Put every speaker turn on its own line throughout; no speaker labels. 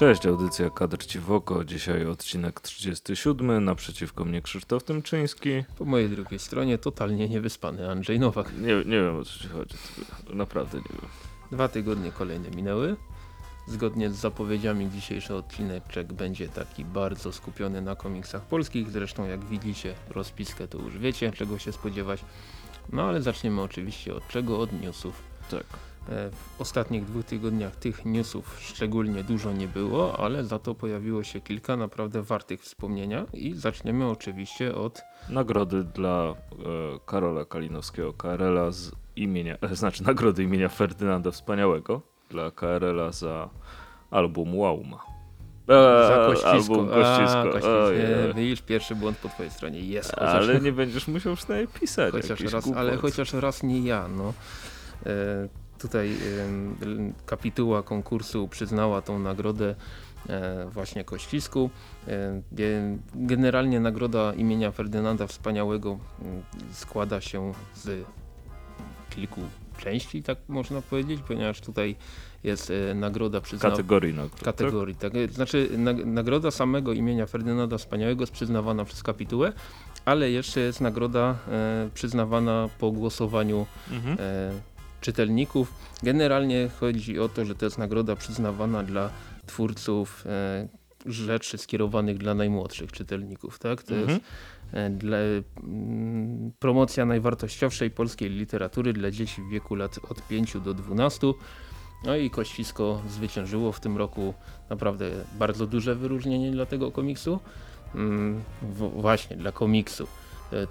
Cześć, audycja Kadr Ci w oko. Dzisiaj odcinek 37. Naprzeciwko mnie Krzysztof Tymczyński.
Po mojej drugiej stronie totalnie niewyspany Andrzej Nowak.
Nie, nie wiem o co Ci chodzi. Naprawdę nie wiem.
Dwa tygodnie kolejne minęły. Zgodnie z zapowiedziami dzisiejszy odcineczek będzie taki bardzo skupiony na komiksach polskich. Zresztą jak widzicie rozpiskę to już wiecie czego się spodziewać. No ale zaczniemy oczywiście od czego? Od newsów.
Tak.
E, w ostatnich dwóch tygodniach tych newsów szczególnie dużo nie było, ale za to pojawiło się kilka naprawdę wartych wspomnienia i zaczniemy oczywiście od
Nagrody dla e, Karola Kalinowskiego, KRL-a z imienia, e, znaczy nagrody imienia Ferdynanda Wspaniałego dla KRL-a za album Łauma.
Za kościsko.
Album Kościsko.
A, widzisz, pierwszy błąd po twojej stronie. Jest. Chociaż,
Ale nie będziesz musiał przynajmniej pisać
chociaż raz, ale chociaż raz nie ja. No. Tutaj kapituła konkursu przyznała tą nagrodę e, właśnie Kościsku. E, ge- generalnie nagroda imienia Ferdynanda Wspaniałego składa się z kilku części, tak można powiedzieć, ponieważ tutaj jest e, nagroda przyznawana
Kategorii nagród.
kategorii. Tak? Znaczy nag- nagroda samego imienia Ferdynanda Wspaniałego jest przyznawana przez kapitułę, ale jeszcze jest nagroda przyznawana po głosowaniu
Tak? Mhm.
Czytelników. Generalnie chodzi o to, że to jest nagroda przyznawana dla twórców e, rzeczy skierowanych dla najmłodszych czytelników. Tak? To
Mhm.
jest dla, promocja najwartościowszej polskiej literatury dla dzieci w wieku lat od 5 do 12. No i Kościsko zwyciężyło w tym roku naprawdę bardzo duże wyróżnienie dla tego komiksu. Mm, właśnie dla komiksu,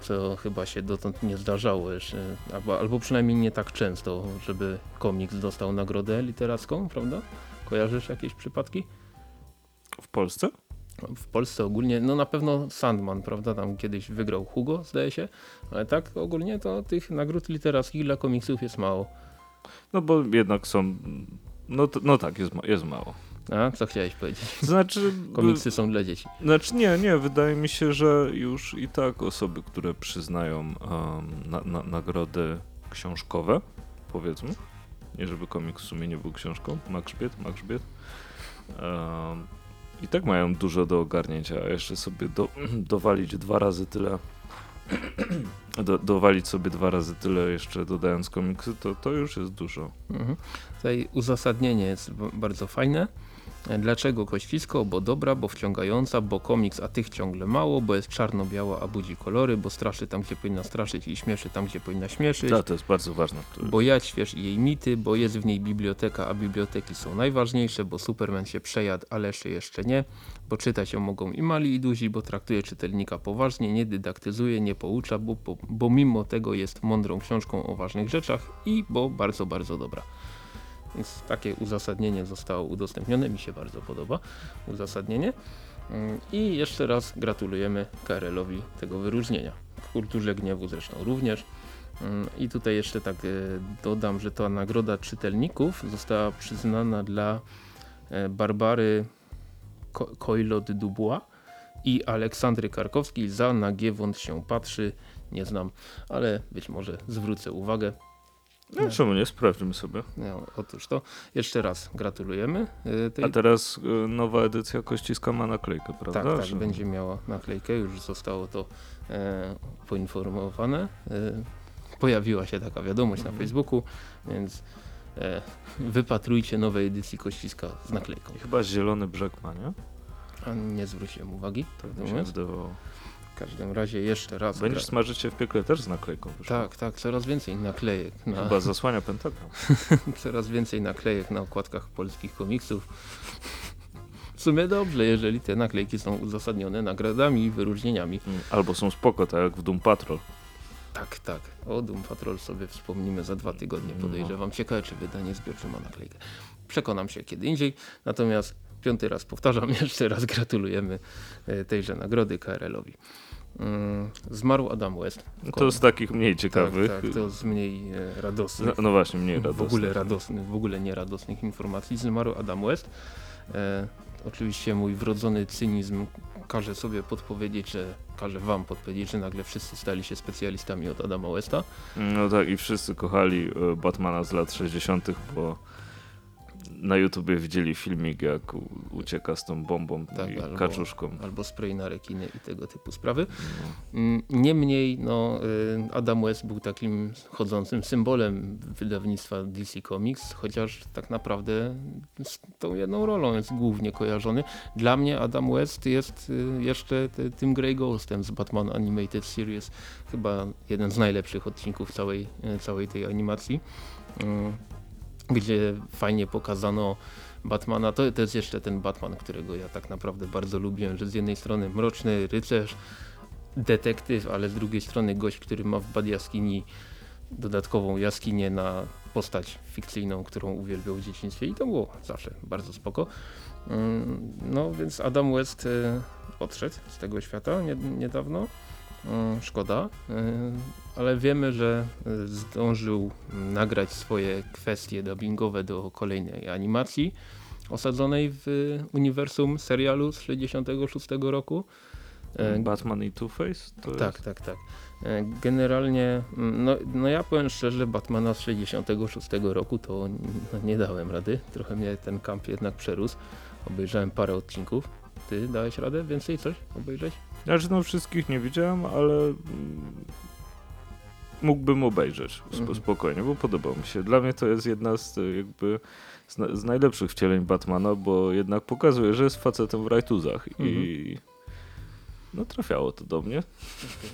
co chyba się dotąd nie zdarzało jeszcze, albo, albo przynajmniej nie tak często, żeby komiks dostał nagrodę literacką, prawda? Kojarzysz jakieś przypadki?
W Polsce?
W Polsce ogólnie, no na pewno Sandman, prawda, tam kiedyś wygrał Hugo, zdaje się, ale tak ogólnie to tych nagród literackich dla komiksów jest mało.
No bo jednak są. No, no tak, jest, jest mało.
A, co chciałeś powiedzieć?
Znaczy.
Komiksy są dla dzieci.
Znaczy nie, nie, wydaje mi się, że już i tak osoby, które przyznają um, na, na, nagrody książkowe, powiedzmy, nie żeby komiks w sumie nie był książką, ma grzbiet, ma grzbiet, um, i tak mają dużo do ogarnięcia, a jeszcze sobie do, dowalić dwa razy tyle, do, dowalić sobie dwa razy tyle jeszcze dodając komiksy, to, to już jest dużo.
Mhm. Tutaj uzasadnienie jest bardzo fajne. Dlaczego Kościsko? Bo dobra, bo wciągająca, bo komiks, a tych ciągle mało, bo jest czarno-biała, a budzi kolory, bo straszy tam, gdzie powinna straszyć i śmieszy tam, gdzie powinna śmieszyć.
Tak, to jest bardzo ważne. To
Bo ja śwież i jej mity, bo jest w niej biblioteka, a biblioteki są najważniejsze, bo Superman się przejadł, a Leszy jeszcze nie, bo czytać ją mogą i mali i duzi, bo traktuje czytelnika poważnie, nie dydaktyzuje, nie poucza, bo, bo, bo mimo tego jest mądrą książką o ważnych rzeczach i bo bardzo, bardzo dobra. Więc takie uzasadnienie zostało udostępnione, mi się bardzo podoba uzasadnienie. Mm, I jeszcze raz gratulujemy KRL-owi tego wyróżnienia. W kulturze gniewu zresztą również. Mm, I tutaj jeszcze tak e, dodam, że ta nagroda czytelników została przyznana dla e, Barbary Coilot Dubois i Aleksandry Karkowskiej za Na się patrzy. Nie znam, ale być może zwrócę uwagę.
No, czemu nie? Sprawdźmy sobie.
No, otóż to. Jeszcze raz gratulujemy e, tej
A teraz y, nowa edycja Kościska ma naklejkę, prawda?
Tak, tak,
Że-
będzie miała naklejkę, już zostało to e, poinformowane. E, pojawiła się taka wiadomość
Mhm.
na Facebooku, więc e, wypatrujcie nowej edycji Kościska z naklejką.
Chyba zielony brzeg ma, nie?
A nie zwróciłem uwagi,
Tak
prawdę
mi się wydawało.
W każdym razie jeszcze raz.
Będziesz
gra-
smażyć się w piekle też z naklejką. wyszło.
Tak, tak, coraz więcej naklejek na,
Chyba zasłania pentagram.
coraz więcej naklejek na okładkach polskich komiksów. W sumie dobrze, jeżeli te naklejki są uzasadnione nagrodami i wyróżnieniami.
Mm, Albo są spoko, tak jak w Doom Patrol.
Tak, tak. O Doom Patrol sobie wspomnimy za dwa tygodnie,
No.
podejrzewam. Ciekawe, czy wydanie zbiorcze ma naklejkę. Przekonam się kiedy indziej. Natomiast piąty raz powtarzam, jeszcze raz gratulujemy e, tejże nagrody KRL-owi. Mm, Zmarł Adam West.
To z takich mniej ciekawych.
Tak, tak, to z mniej e, radosnych.
No, no właśnie, mniej
w
radosnych.
ogóle radosnych, w ogóle nieradosnych informacji. Zmarł Adam West. E, oczywiście mój wrodzony cynizm każe sobie podpowiedzieć, że każe wam podpowiedzieć, że nagle wszyscy stali się specjalistami od Adama Westa.
No tak, i wszyscy kochali e, Batmana z lat 60., bo na YouTubie widzieli filmik, jak ucieka z tą bombą
Tak,
i
albo-
kaczuszką.
albo spray na rekiny i tego typu sprawy.
No.
Mm, Niemniej no, y, Adam West był takim chodzącym symbolem wydawnictwa DC Comics, chociaż tak naprawdę z tą jedną rolą jest głównie kojarzony. Dla mnie Adam West jest y, jeszcze tym Grey Ghostem z Batman Animated Series, chyba jeden z najlepszych odcinków całej, y, całej tej animacji, y, gdzie fajnie pokazano Batmana, to, to jest jeszcze ten Batman, którego ja tak naprawdę bardzo lubiłem, że z jednej strony mroczny rycerz, detektyw, ale z drugiej strony gość, który ma w Bad Jaskini dodatkową jaskinię na postać fikcyjną, którą uwielbiał w dzieciństwie i to było zawsze bardzo spoko. Mm, No więc Adam West e, odszedł z tego świata nie, niedawno. Szkoda, e, ale wiemy, że e, zdążył nagrać swoje kwestie dubbingowe do kolejnej animacji osadzonej w uniwersum serialu z 66 roku. E,
Batman i Two-Face?
Tak,
jest...
tak, tak. Generalnie, mm, no, no ja powiem szczerze, Batmana z 66 roku to no, nie dałem rady. Trochę mnie ten kamp jednak przerósł. Obejrzałem parę odcinków. Ty dałeś radę więcej coś obejrzeć?
Znaczy no wszystkich nie widziałem, ale mm, mógłbym obejrzeć
Mhm.
spokojnie, bo podobał mi się. Dla mnie to jest jedna z e, jakby z, z najlepszych wcieleń Batmana, bo jednak pokazuje, że jest facetem w rajtuzach i no trafiało to do mnie.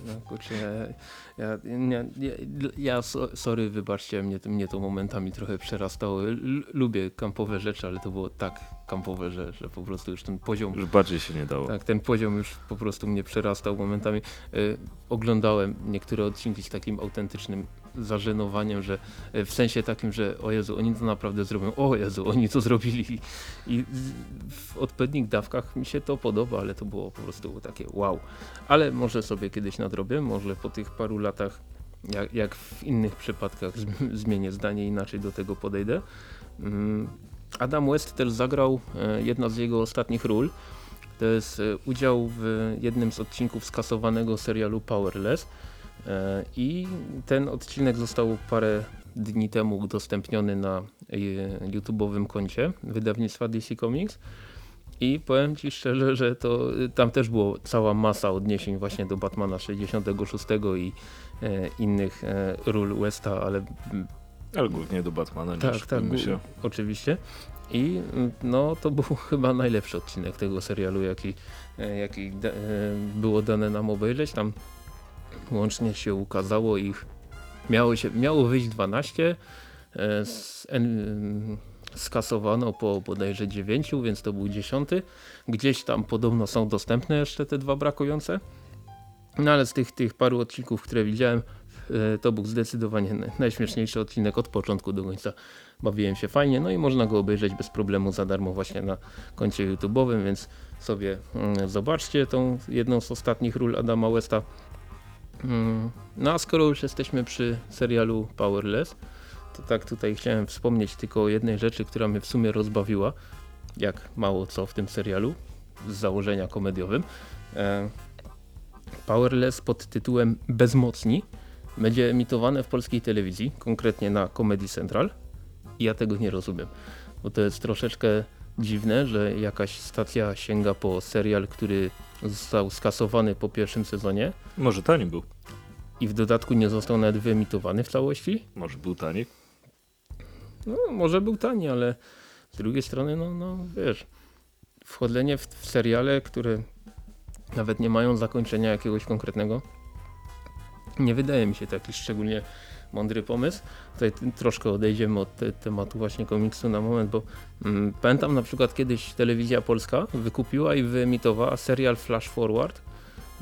No kurczę, ja, ja, ja, ja, ja so, sorry, wybaczcie, mnie, to- mnie to momentami trochę przerastało. L lubię kampowe rzeczy, ale to było tak kampowe, że, że po prostu już ten poziom
Już bardziej się nie dało.
Tak, ten poziom już po prostu mnie przerastał momentami. Y, oglądałem niektóre odcinki z takim autentycznym zażenowaniem, że y, w sensie takim, że o Jezu, oni to naprawdę zrobią, o Jezu, oni to zrobili i, w odpowiednich dawkach mi się to podoba, ale to było po prostu takie wow. Ale może sobie kiedyś nadrobię, może po tych paru latach jak, jak w innych przypadkach zm- zmienię zdanie, inaczej do tego podejdę. Mm, Adam West też zagrał e, jedna z jego ostatnich ról. To jest e, udział w jednym z odcinków skasowanego serialu Powerless. E, I ten odcinek został parę dni temu udostępniony na YouTube'owym koncie wydawnictwa DC Comics. I powiem Ci szczerze, że to y, tam też było cała masa odniesień właśnie do Batmana 66 i e, innych e, ról Westa, ale
Ale głównie do Batmana
tak, tak,
się.
oczywiście. I no to był chyba najlepszy odcinek tego serialu, jaki, e, jaki da, e, było dane nam obejrzeć. Tam łącznie się ukazało ich, miało, się, miało wyjść 12, e, z, en, skasowano po bodajże 9, więc to był 10. Gdzieś tam podobno są dostępne jeszcze te dwa brakujące. No ale z tych, tych paru odcinków, które widziałem, e, to był zdecydowanie naj- najśmieszniejszy odcinek od początku do końca. Bawiłem się fajnie, no i można go obejrzeć bez problemu za darmo właśnie na koncie YouTube'owym, więc sobie mm, zobaczcie tą jedną z ostatnich ról Adama Westa. Mm, No a skoro już jesteśmy przy serialu Powerless, to tak tutaj chciałem wspomnieć tylko o jednej rzeczy, która mnie w sumie rozbawiła, jak mało co w tym serialu, z założenia komediowym. E, Powerless pod tytułem Bezmocni będzie emitowane w polskiej telewizji, konkretnie na Comedy Central. I ja tego nie rozumiem, bo to jest troszeczkę dziwne, że jakaś stacja sięga po serial, który został skasowany po pierwszym sezonie
Może tani był.
i w dodatku nie został nawet wyemitowany w całości.
Może był tani.
No, może był tani, ale z drugiej strony, no, no wiesz, wchodzenie w, w seriale, które nawet nie mają zakończenia jakiegoś konkretnego, nie wydaje mi się taki szczególnie mądry pomysł. Tutaj troszkę odejdziemy od te, tematu właśnie komiksu na moment, bo mm, pamiętam na przykład kiedyś telewizja polska wykupiła i wyemitowała serial Flash Forward,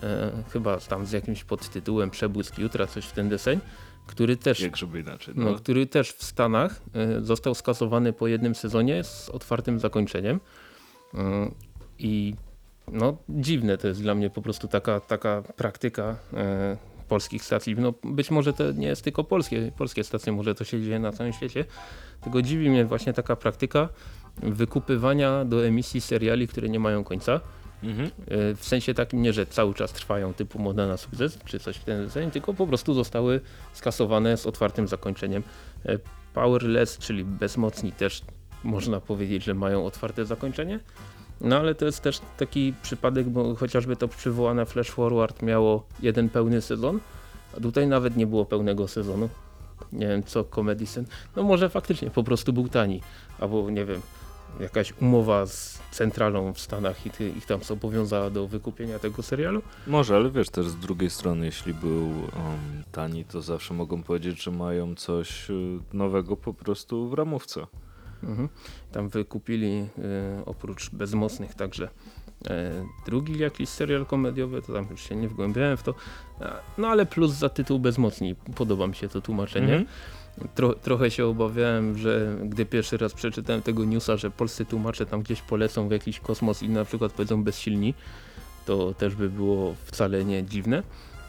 e, chyba tam z jakimś podtytułem Przebłysk Jutra, coś w ten deseń, który też
Jak żeby inaczej.
no,
No.
który też w Stanach y, został skasowany po jednym sezonie z otwartym zakończeniem. Y, I no, dziwne to jest dla mnie po prostu taka, taka praktyka y, polskich stacji. No, być może to nie jest tylko polskie, polskie stacje, może to się dzieje na całym świecie. Tylko dziwi mnie właśnie taka praktyka wykupywania do emisji seriali, które nie mają końca.
Mhm.
E, W sensie takim nie, że cały czas trwają typu moda na sukces czy coś w ten deseń, tylko po prostu zostały skasowane z otwartym zakończeniem. E, Powerless, czyli bezmocni też można powiedzieć, że mają otwarte zakończenie. No ale to jest też taki przypadek, bo chociażby to przywołane Flash Forward miało jeden pełny sezon, a tutaj nawet nie było pełnego sezonu. Nie wiem co Comedy Sen. No może faktycznie po prostu był tani, albo nie wiem, jakaś umowa z centralą w Stanach i ich tam zobowiązała do wykupienia tego serialu.
Może, ale wiesz też z drugiej strony, jeśli był um, tani, to zawsze mogą powiedzieć, że mają coś y, nowego po prostu w ramówce.
Mhm. Tam wykupili y, oprócz Bezmocnych także y, drugi jakiś serial komediowy, to tam już się nie wgłębiałem w to. A, No ale plus za tytuł Bezmocni, podoba mi się to tłumaczenie.
Mhm.
Tro, trochę się obawiałem, że gdy pierwszy raz przeczytałem tego newsa, że polscy tłumacze tam gdzieś polecą w jakiś kosmos i na przykład powiedzą bezsilni, to też by było wcale nie dziwne.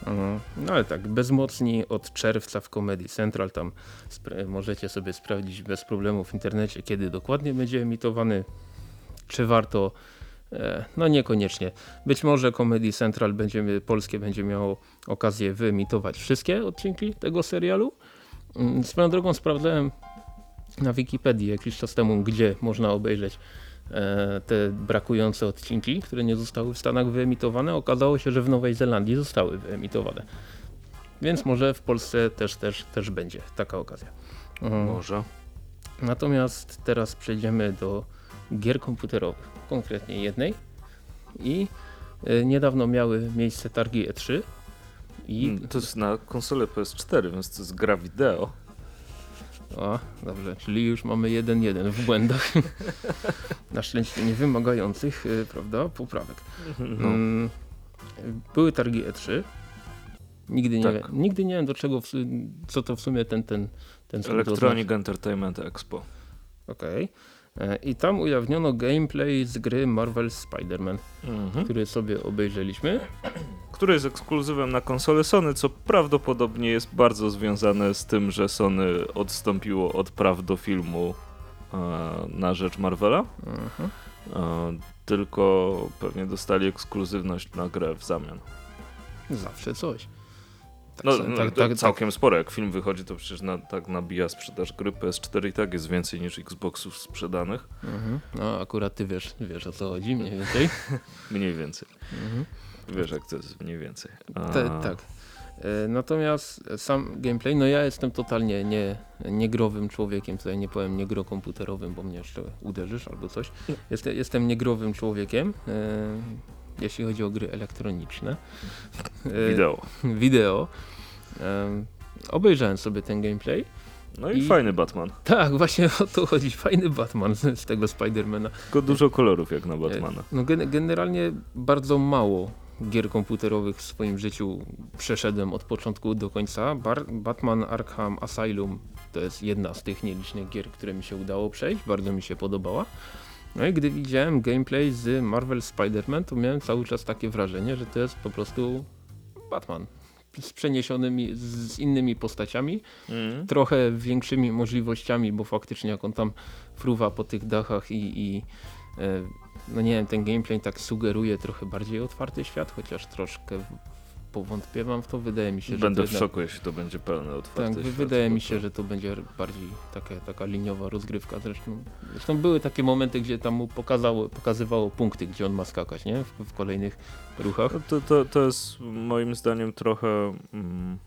Mhm. No ale tak, bezmocni od czerwca w Comedy Central, tam możecie sobie sprawdzić bez problemu w internecie, kiedy dokładnie będzie emitowany, czy warto, e, no niekoniecznie. Być może Comedy Central będzie, polskie będzie miało okazję wyemitować wszystkie odcinki tego serialu. Mm, Swoją drogą sprawdzałem na Wikipedii jakiś czas temu, gdzie można obejrzeć e, te brakujące odcinki, które nie zostały w Stanach wyemitowane. Okazało się, że w Nowej Zelandii zostały wyemitowane. Więc może w Polsce też, też, też będzie taka okazja. Mhm.
Może.
Natomiast teraz przejdziemy do gier komputerowych, konkretnie jednej. I e, niedawno miały miejsce targi E3. I
Mm, To jest na konsolę PS4, więc to jest gra wideo.
O, dobrze, czyli już mamy 1-1 w błędach. Na szczęście nie wymagających, y, prawda, poprawek.
No.
Były targi E3. Nigdy nie,
Tak.
wiem, nigdy nie wiem do czego, co to w sumie ten, ten, ten
Electronic Entertainment Expo.
Okej. E, I tam ujawniono gameplay z gry Marvel Spider-Man,
Mhm.
który sobie obejrzeliśmy.
Który jest ekskluzywem na konsolę Sony, co prawdopodobnie jest bardzo związane z tym, że Sony odstąpiło od praw do filmu e, na rzecz Marvela.
Mhm.
E, tylko pewnie dostali ekskluzywność na grę w zamian.
Zawsze coś. Tak,
No, no
tak,
to
tak,
całkiem sporo. Jak film wychodzi, to przecież na, tak nabija sprzedaż gry PS4 i tak jest więcej niż Xboxów sprzedanych.
Mhm. No akurat ty wiesz, wiesz o co chodzi mniej więcej.
Mniej więcej.
Mhm.
Wiesz, jak to jest mniej więcej. A,
Te, tak. E, Natomiast sam gameplay, no ja jestem totalnie nie, niegrowym człowiekiem, tutaj nie powiem niegrokomputerowym, bo mnie jeszcze uderzysz albo coś. Jestem, jestem niegrowym człowiekiem, e, jeśli chodzi o gry elektroniczne. E,
Wideo.
Wideo. E, obejrzałem sobie ten gameplay.
No i,
I-
fajny Batman.
Tak, właśnie o to chodzi. Fajny Batman z, z tego Spidermana.
Tylko dużo kolorów jak na Batmana.
No gen generalnie bardzo mało gier komputerowych w swoim życiu przeszedłem od początku do końca. Bar Batman Arkham Asylum to jest jedna z tych nielicznych gier, które mi się udało przejść, bardzo mi się podobała. No i gdy widziałem gameplay z Marvel Spider-Man, to miałem cały czas takie wrażenie, że to jest po prostu Batman z przeniesionymi, z innymi postaciami,
Mm.
trochę większymi możliwościami, bo faktycznie jak on tam fruwa po tych dachach i, i e, no nie wiem, ten gameplay tak sugeruje trochę bardziej otwarty świat, chociaż troszkę powątpiewam w to, wydaje mi się, że
Będę
to
w
jednak-
szoku, jeśli to będzie pełne otwarte
tak,
świat,
wydaje mi
to-
się, że to będzie bardziej taka, taka liniowa rozgrywka. Zresztą, zresztą były takie momenty, gdzie tam mu pokazało, pokazywało punkty, gdzie on ma skakać, nie? W, w kolejnych ruchach.
To, to, to jest moim zdaniem trochę... Mm,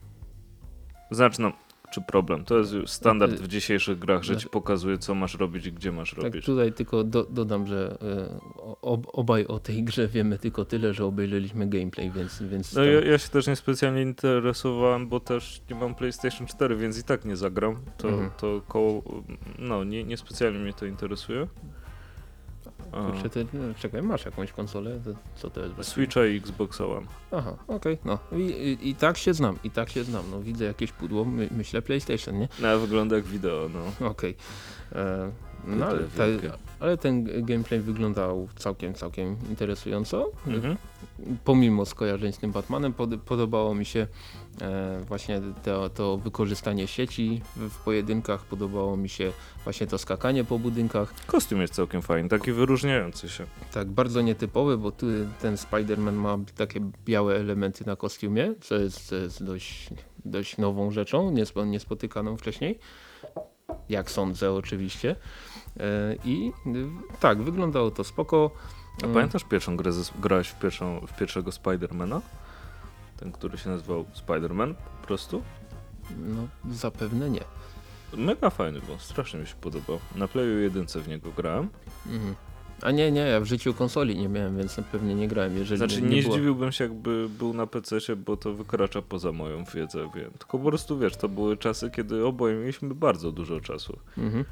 znaczy no, czy problem. To jest już standard w dzisiejszych grach, że ci pokazuje co masz robić i gdzie masz
Tak,
robić.
tutaj tylko do, dodam, że e, ob, obaj o tej grze wiemy tylko tyle, że obejrzeliśmy gameplay, więc, więc
No
tam-
ja, ja się też niespecjalnie interesowałem, bo też nie mam PlayStation 4, więc i tak nie zagram. To,
Mhm.
to koło... No, nie, niespecjalnie mnie to interesuje.
Kurczę, ty, no, czekaj, masz jakąś konsolę? To, co to jest?
Switcha i Xbox One.
Aha, okej, no. I, i, I tak się znam, i tak się znam. No widzę jakieś pudło, my, myślę PlayStation, nie?
No, wygląda jak wideo, no.
Okej. E, No, ale,
wielkie.
ale ten gameplay wyglądał całkiem, całkiem interesująco.
Mhm.
Pomimo skojarzeń z tym Batmanem, pod, podobało mi się e, właśnie to, to wykorzystanie sieci w, w pojedynkach, podobało mi się właśnie to skakanie po budynkach.
Kostium jest całkiem fajny, taki wyróżniający się.
Tak, bardzo nietypowy, bo tu ten Spider-Man ma takie białe elementy na kostiumie, co jest, co jest dość, dość nową rzeczą, niespo- niespotykaną wcześniej. Jak sądzę oczywiście. E, I tak, wyglądało to spoko.
A pamiętasz pierwszą grę, grałeś w, pierwszą, w pierwszego Spidermana? Ten, który się nazywał Spiderman po prostu?
No, zapewne nie.
Mega fajny był, strasznie mi się podobał. Na Playu jedynce w niego grałem.
Mhm. A nie, nie, ja w życiu konsoli nie miałem, więc na pewnie nie grałem. Jeżeli
Znaczy
nie,
nie,
było...
zdziwiłbym się jakby był na PC, bo to wykracza poza moją wiedzę, wiem. Tylko po prostu wiesz, to były czasy, kiedy oboje mieliśmy bardzo dużo czasu.
Mhm.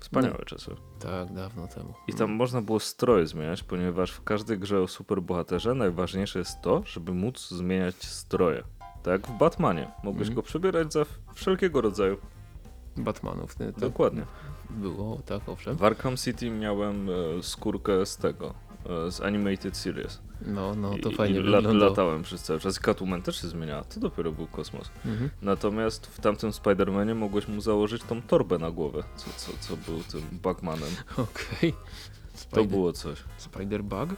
Wspaniałe czasy.
Tak, dawno temu.
I tam można było stroje zmieniać, ponieważ w każdej grze o superbohaterze najważniejsze jest to, żeby móc zmieniać stroje. Tak jak w Batmanie. Mogłeś
Mhm.
go przebierać za wszelkiego rodzaju.
Batmanów. To
Dokładnie.
Było, tak, owszem.
W Arkham City miałem e, skórkę z tego, e, z Animated Series.
No, no, to
I,
fajnie
i
wyglądało.
latałem przez cały czas. Catwoman też się zmieniała. To dopiero był kosmos.
Mhm.
Natomiast w tamtym Spider-Manie mogłeś mu założyć tą torbę na głowę, co, co, co był tym Bugmanem.
Okej.
To
Spider,
było coś.
Spider Bug?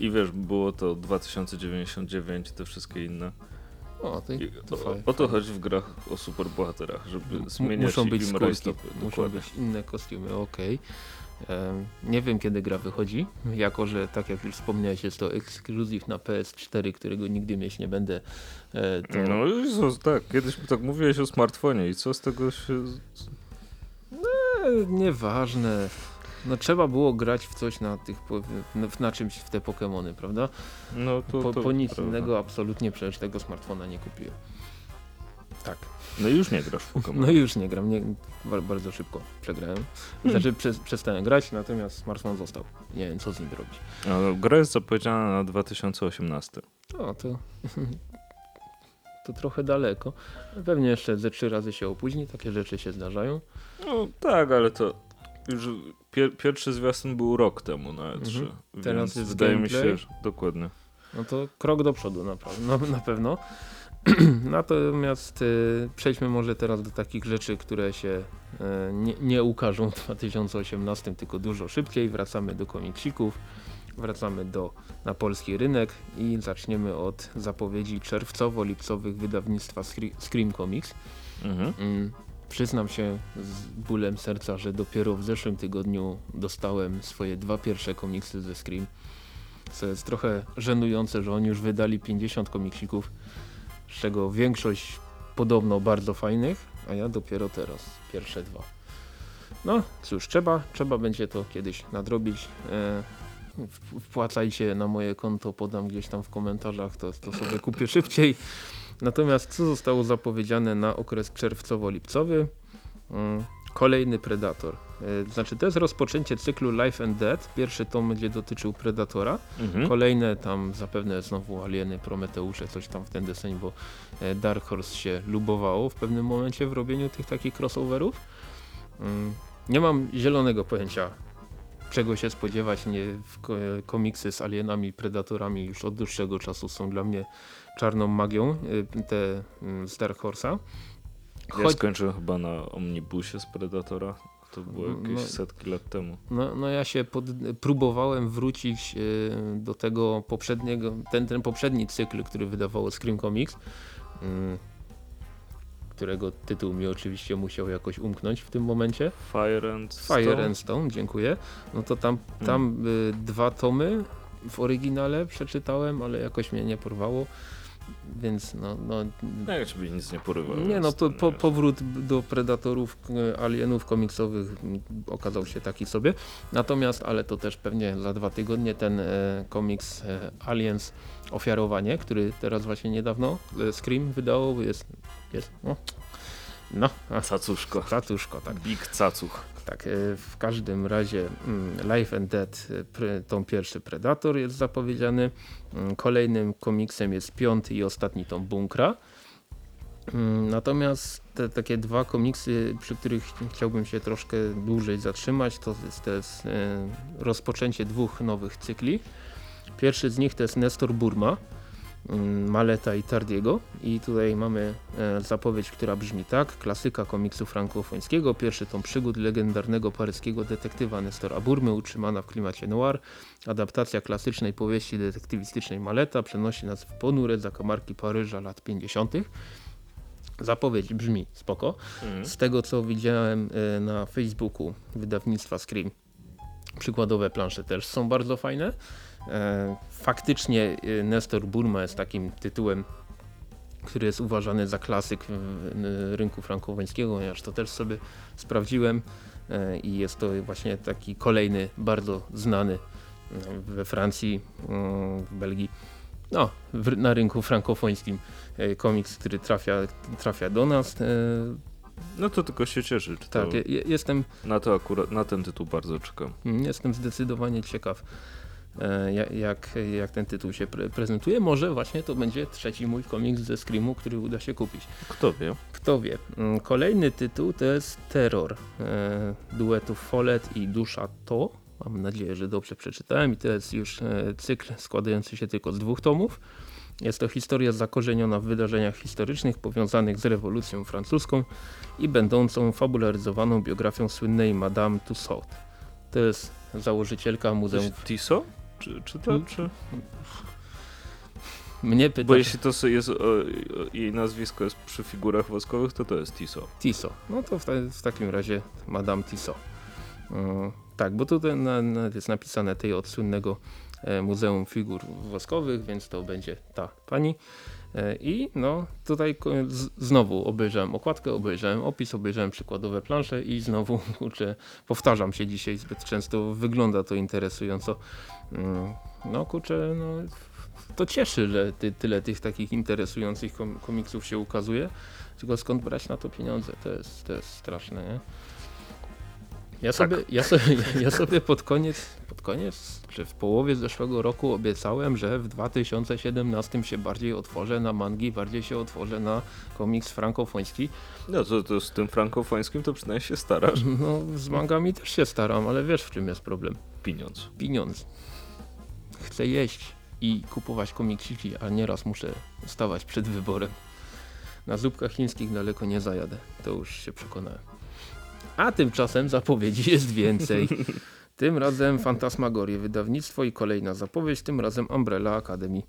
I wiesz, było to 2099 te wszystkie inne.
O, to, to
o, o to chodzi w grach o superbohaterach, żeby zmieniać
muszą być
rajstopy.
muszą być inne kostiumy, okej. Em, Nie wiem kiedy gra wychodzi, jako że tak jak już wspomniałeś jest to ekskluzyw na PS4, którego nigdy mieć nie będę. e, To...
No Jezus, tak, kiedyś tak mówiłeś o smartfonie i co z tego się...
E, Nieważne. No trzeba było grać w coś na tych, na, czymś w te Pokemony, prawda?
No to,
Po,
to
po nic
prawda.
innego absolutnie przecież tego smartfona nie kupiłem. Tak.
No i już nie grasz w Pokémon.
No i już nie gram, nie, ba- bardzo szybko przegrałem. Znaczy przez, przestałem grać, natomiast smartfon został. Nie wiem co z nim robić.
No, gra jest zapowiedziana na 2018.
O, to, to trochę daleko. Pewnie jeszcze ze trzy razy się opóźni, takie rzeczy się zdarzają.
No tak, ale to już pier pierwszy zwiastun był rok temu na E3.
Mhm.
Więc
Teraz jest
wydaje mi się,
gameplay.
że dokładnie.
No to krok do przodu naprawdę, no, na pewno. Natomiast y, przejdźmy może teraz do takich rzeczy, które się y, nie, nie ukażą w 2018, tylko dużo szybciej. Wracamy do komiksików, wracamy do, na polski rynek i zaczniemy od zapowiedzi czerwcowo-lipcowych wydawnictwa Scre- Scream Comics.
Mhm.
Mm, przyznam się z bólem serca, że dopiero w zeszłym tygodniu dostałem swoje dwa pierwsze komiksy ze Scream. Co jest trochę żenujące, że oni już wydali 50 komiksików, z czego większość podobno bardzo fajnych, a ja dopiero teraz pierwsze dwa. No cóż, trzeba, trzeba będzie to kiedyś nadrobić. E, wpłacajcie na moje konto, podam gdzieś tam w komentarzach, to, to sobie kupię szybciej. Natomiast co zostało zapowiedziane na okres czerwcowo-lipcowy? Mm, Kolejny Predator. E, Znaczy to jest rozpoczęcie cyklu Life and Dead. Pierwszy tom będzie dotyczył Predatora.
Mhm.
Kolejne tam zapewne znowu Alieny, Prometeusze, coś tam w ten deseń, bo e, Dark Horse się lubowało w pewnym momencie w robieniu tych takich crossoverów. Mm, Nie mam zielonego pojęcia czego się spodziewać. Nie, komiksy z alienami, predatorami już od dłuższego czasu są dla mnie czarną magią, y, te mm, z Dark Horse'a.
Ja
Choć,
skończyłem chyba na omnibusie z Predatora. To było jakieś
No.
setki lat temu.
no, no ja się pod, próbowałem wrócić y, do tego poprzedniego, ten, ten poprzedni cykl, który wydawało Scream Comics, y, którego tytuł mi oczywiście musiał jakoś umknąć w tym momencie.
Fire and
Fire
Stone?
and Stone, dziękuję. No to tam, tam y, dwa tomy w oryginale przeczytałem, ale jakoś mnie nie porwało. Więc no, no
No, ja ciebie nic nie porywa.
nie no, po, po, powrót do predatorów, e, alienów komiksowych m, okazał się taki sobie. Natomiast, ale to też pewnie za dwa tygodnie ten e, komiks e, Aliens Ofiarowanie, który teraz właśnie niedawno Scream wydało, jest, jest no, no, a,
Cacuszko.
tatuszko, tak.
Big cacuch.
Tak, e, w każdym razie mm, Life and Dead, e, tą pierwszy Predator jest zapowiedziany. Mm, Kolejnym komiksem jest piąty i ostatni tom Bunkra. Mm, Natomiast te takie dwa komiksy, przy których ch- chciałbym się troszkę dłużej zatrzymać, to jest, to jest e, rozpoczęcie dwóch nowych cykli. Pierwszy z nich to jest Nestor Burma, Maleta i Tardiego i tutaj mamy e, zapowiedź, która brzmi tak. Klasyka komiksu frankofońskiego, pierwszy tom przygód legendarnego paryskiego detektywa Nestora Burmy utrzymana w klimacie noir. Adaptacja klasycznej powieści detektywistycznej Maleta przenosi nas w ponure zakamarki Paryża lat 50. Zapowiedź brzmi spoko.
Mhm.
Z tego co widziałem e, na Facebooku wydawnictwa Scream, przykładowe plansze też są bardzo fajne. E, Faktycznie e, Nestor Burma jest takim tytułem, który jest uważany za klasyk w rynku frankowońskiego, ponieważ to też sobie sprawdziłem e, i jest to właśnie taki kolejny bardzo znany e, we Francji, mm, w Belgii, no, na rynku frankofońskim e, komiks, który trafia, trafia do nas. E,
No to tylko się cieszy. Czy
Tak,
to,
je, jestem,
na to akurat, na ten tytuł bardzo czekam.
mm, jestem zdecydowanie ciekaw, e, jak, jak ten tytuł się pre prezentuje. Może właśnie to będzie trzeci mój komiks ze Screamu, który uda się kupić.
Kto wie?
Kto wie. Mm, Kolejny tytuł to jest Terror e, duetów Follet i Dusza To. Mam nadzieję, że dobrze przeczytałem i to jest już e, cykl składający się tylko z dwóch tomów. Jest to historia zakorzeniona w wydarzeniach historycznych powiązanych z rewolucją francuską i będącą fabularyzowaną biografią słynnej Madame Tussaud. To jest założycielka Muzeum.
Tiso? Czy, czy to?
Hmm?
Czy...
Mnie
Bo
pyta
jeśli to jest, jej nazwisko jest przy figurach woskowych, to to jest Tiso.
Tiso. No to w, ta, w takim razie Madame Tiso. Tak, bo tutaj na, na, jest napisane tej od słynnego e, Muzeum Figur Woskowych, więc to będzie ta pani. E, I no tutaj znowu obejrzałem okładkę, obejrzałem opis, obejrzałem przykładowe plansze i znowu kurczę, powtarzam się dzisiaj zbyt często, wygląda to interesująco. Mm, no kurczę, no to cieszy, że ty, tyle tych takich interesujących kom, komiksów się ukazuje. Tylko skąd brać na to pieniądze? To jest, to jest straszne, nie? Ja sobie, ja, sobie, ja sobie pod koniec, pod koniec, czy w połowie zeszłego roku obiecałem, że w 2017 się bardziej otworzę na mangi, bardziej się otworzę na komiks frankofoński.
No to, to z tym frankofońskim to przynajmniej się starasz.
No z mangami też się staram, ale wiesz w czym jest problem?
Pieniądz.
Pieniądz. Chcę jeść i kupować komiksiki, a nieraz muszę stawać przed wyborem. Na zupkach chińskich daleko nie zajadę, to już się przekonałem. A tymczasem zapowiedzi jest więcej. Tym razem Fantasmagorie wydawnictwo i kolejna zapowiedź, tym razem Umbrella Academy.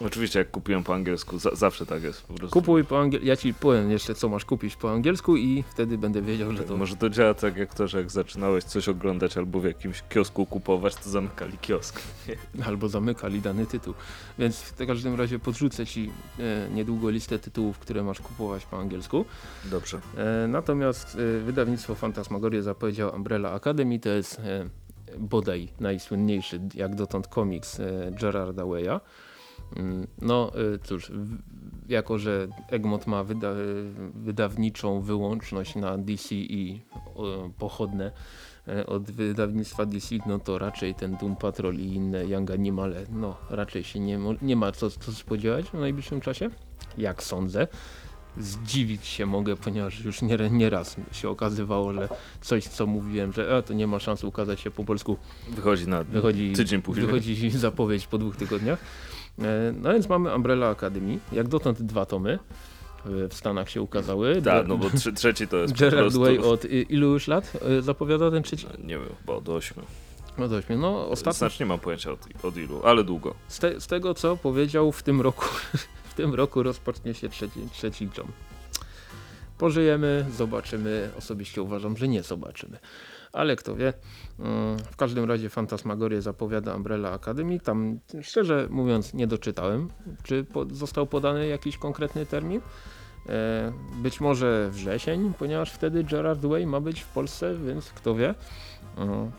Oczywiście jak kupiłem po angielsku, za, zawsze tak jest po.
Kupuj po angielsku, ja ci powiem jeszcze co masz kupić po angielsku i wtedy będę wiedział, że to...
Może to działa tak jak to, że jak zaczynałeś coś oglądać albo w jakimś kiosku kupować, to zamykali kiosk.
albo zamykali dany tytuł. Więc w każdym razie podrzucę ci e, niedługo listę tytułów, które masz kupować po angielsku.
Dobrze.
E, natomiast e, wydawnictwo Fantasmagorie zapowiedziało Umbrella Academy, to jest e, bodaj najsłynniejszy jak dotąd komiks e, Gerarda Way'a. Mm, No e, cóż, jako że Egmont ma wyda, wydawniczą wyłączność na DC i o, pochodne e, od wydawnictwa DC, no to raczej ten Doom Patrol i inne Young Animale, no raczej się nie, nie ma co, co spodziewać w najbliższym czasie, jak sądzę. Zdziwić się mogę, ponieważ już nie, nie raz się okazywało, że coś co mówiłem, że a, to nie ma szans ukazać się po polsku,
Wychodzi na
wychodzi,
tydzień później.
wychodzi zapowiedź po dwóch tygodniach. E, No więc mamy Umbrella Academy, jak dotąd dwa tomy e, w Stanach się ukazały.
Tak, no bo trze trzeci to jest po
Gerard
prostu...
Way od ilu już lat e, zapowiada ten trzeci?
Nie wiem, bo od ośmiu.
No do ośmiu. No ostatnio
Znaczy nie mam pojęcia od, od ilu, ale długo.
z, te, z tego co powiedział w tym roku, w tym roku rozpocznie się trzeci, trzeci tom. Pożyjemy, zobaczymy. Osobiście uważam, że nie zobaczymy. Ale kto wie. Mm, W każdym razie Fantasmagorię zapowiada Umbrella Academy. Tam szczerze mówiąc nie doczytałem, czy został podany jakiś konkretny termin. E, Być może wrzesień, ponieważ wtedy Gerard Way ma być w Polsce, więc kto wie. Mm.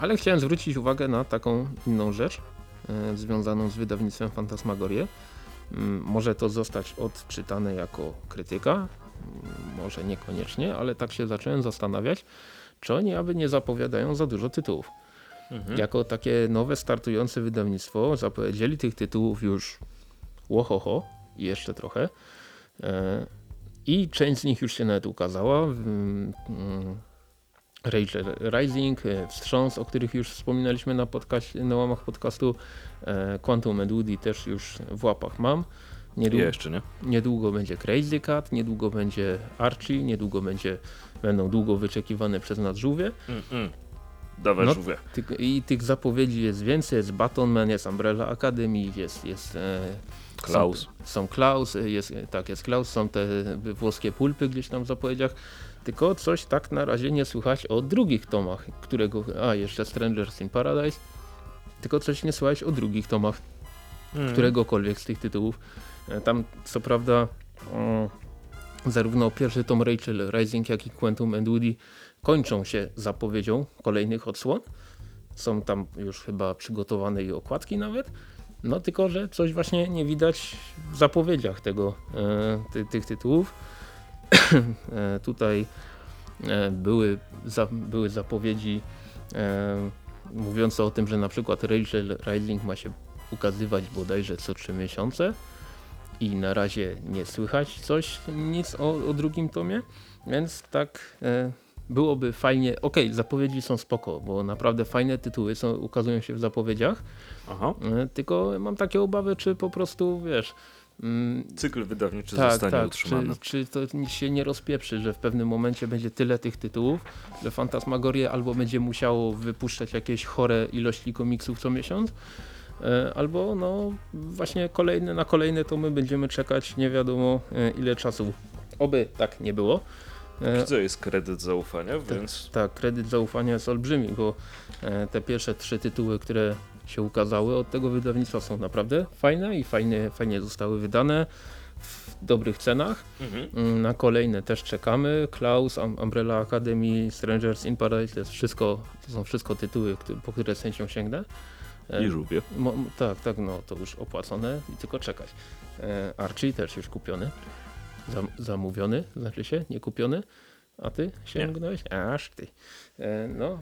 Ale chciałem zwrócić uwagę na taką inną rzecz e, związaną z wydawnictwem Fantasmagorie. Mm, Może to zostać odczytane jako krytyka, może niekoniecznie, ale tak się zacząłem zastanawiać, czy oni aby nie zapowiadają za dużo tytułów.
Mhm.
Jako takie nowe startujące wydawnictwo zapowiedzieli tych tytułów już łohoho i jeszcze trochę. E, I część z nich już się nawet ukazała. Mm, Rachel Rising, e, Wstrząs, o których już wspominaliśmy na, podcaście, na łamach podcastu. E, Quantum and Woody też już w łapach mam. Niedługo,
Jeszcze, nie?
niedługo będzie Crazy Cat, niedługo będzie Archie, niedługo będzie, będą długo wyczekiwane przez nas żółwie.
Mm -mm. Dawaj
No,
żółwie.
Ty, I tych zapowiedzi jest więcej, jest Batonman, jest Umbrella Academy, jest, jest e,
Klaus.
Są, są Klaus, jest, tak jest Klaus, są te włoskie pulpy gdzieś tam w zapowiedziach. Tylko coś tak na razie nie słychać o drugich tomach, którego, a jeszcze Strangers in Paradise, tylko coś nie słychać o drugich tomach
Mm.
któregokolwiek z tych tytułów. E, Tam co prawda zarówno pierwszy tom Rachel Rising, jak i Quantum and Woody kończą się zapowiedzią kolejnych odsłon. Są tam już chyba przygotowane i okładki nawet. No tylko, że coś właśnie nie widać w zapowiedziach tego, e, ty, tych tytułów. e, tutaj były, za, były zapowiedzi e, mówiące o tym, że na przykład Rachel Rising ma się ukazywać bodajże co trzy miesiące i na razie nie słychać coś, nic o, o drugim tomie, więc tak e, byłoby fajnie, okej, zapowiedzi są spoko, bo naprawdę fajne tytuły są, ukazują się w zapowiedziach, e, tylko mam takie obawy, czy po prostu, wiesz, mm,
Cykl wydawniczy
tak,
zostanie
tak.
utrzymany.
Czy, czy to nic się nie rozpieprzy, że w pewnym momencie będzie tyle tych tytułów, że Fantasmagorie albo będzie musiało wypuszczać jakieś chore ilości komiksów co miesiąc, albo no właśnie kolejne na kolejne to my będziemy czekać nie wiadomo e, ile czasu. Oby tak nie było. E,
Widzę, jest kredyt zaufania, więc
tak, kredyt zaufania jest olbrzymi, bo e, te pierwsze trzy tytuły, które się ukazały od tego wydawnictwa są naprawdę fajne i fajnie, fajnie zostały wydane w dobrych cenach.
mhm.
Mm, Na kolejne też czekamy. Klaus, Um- Umbrella Academy, Strangers in Paradise to, jest wszystko, to są wszystko tytuły, po które z chęcią sięgnę. E,
i żółwie.
Mo, tak, tak, no to już opłacone i tylko czekać. E, Archie też już kupiony. Zam, zamówiony, znaczy się, nie kupiony. A ty sięgnąłeś? Aż ty. E, no,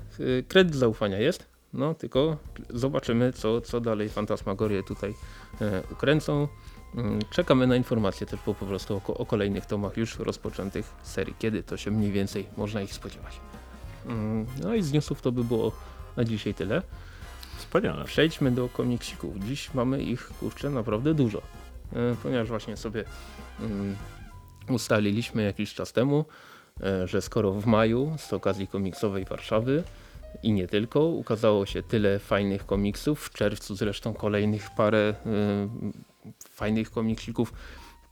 kredyt zaufania jest. No, tylko zobaczymy, co, co dalej Fantasmagorie tutaj e, ukręcą. Mm, Czekamy na informacje też po, po prostu o, o kolejnych tomach już rozpoczętych serii. Kiedy to się mniej więcej można ich spodziewać. Mm, No i z newsów to by było na dzisiaj tyle.
Wspaniale.
Przejdźmy do komiksików. Dziś mamy ich kurczę naprawdę dużo. E, ponieważ właśnie sobie mm, ustaliliśmy jakiś czas temu, e, że skoro w maju z okazji komiksowej Warszawy i nie tylko ukazało się tyle fajnych komiksów, w czerwcu zresztą kolejnych parę e, fajnych komiksików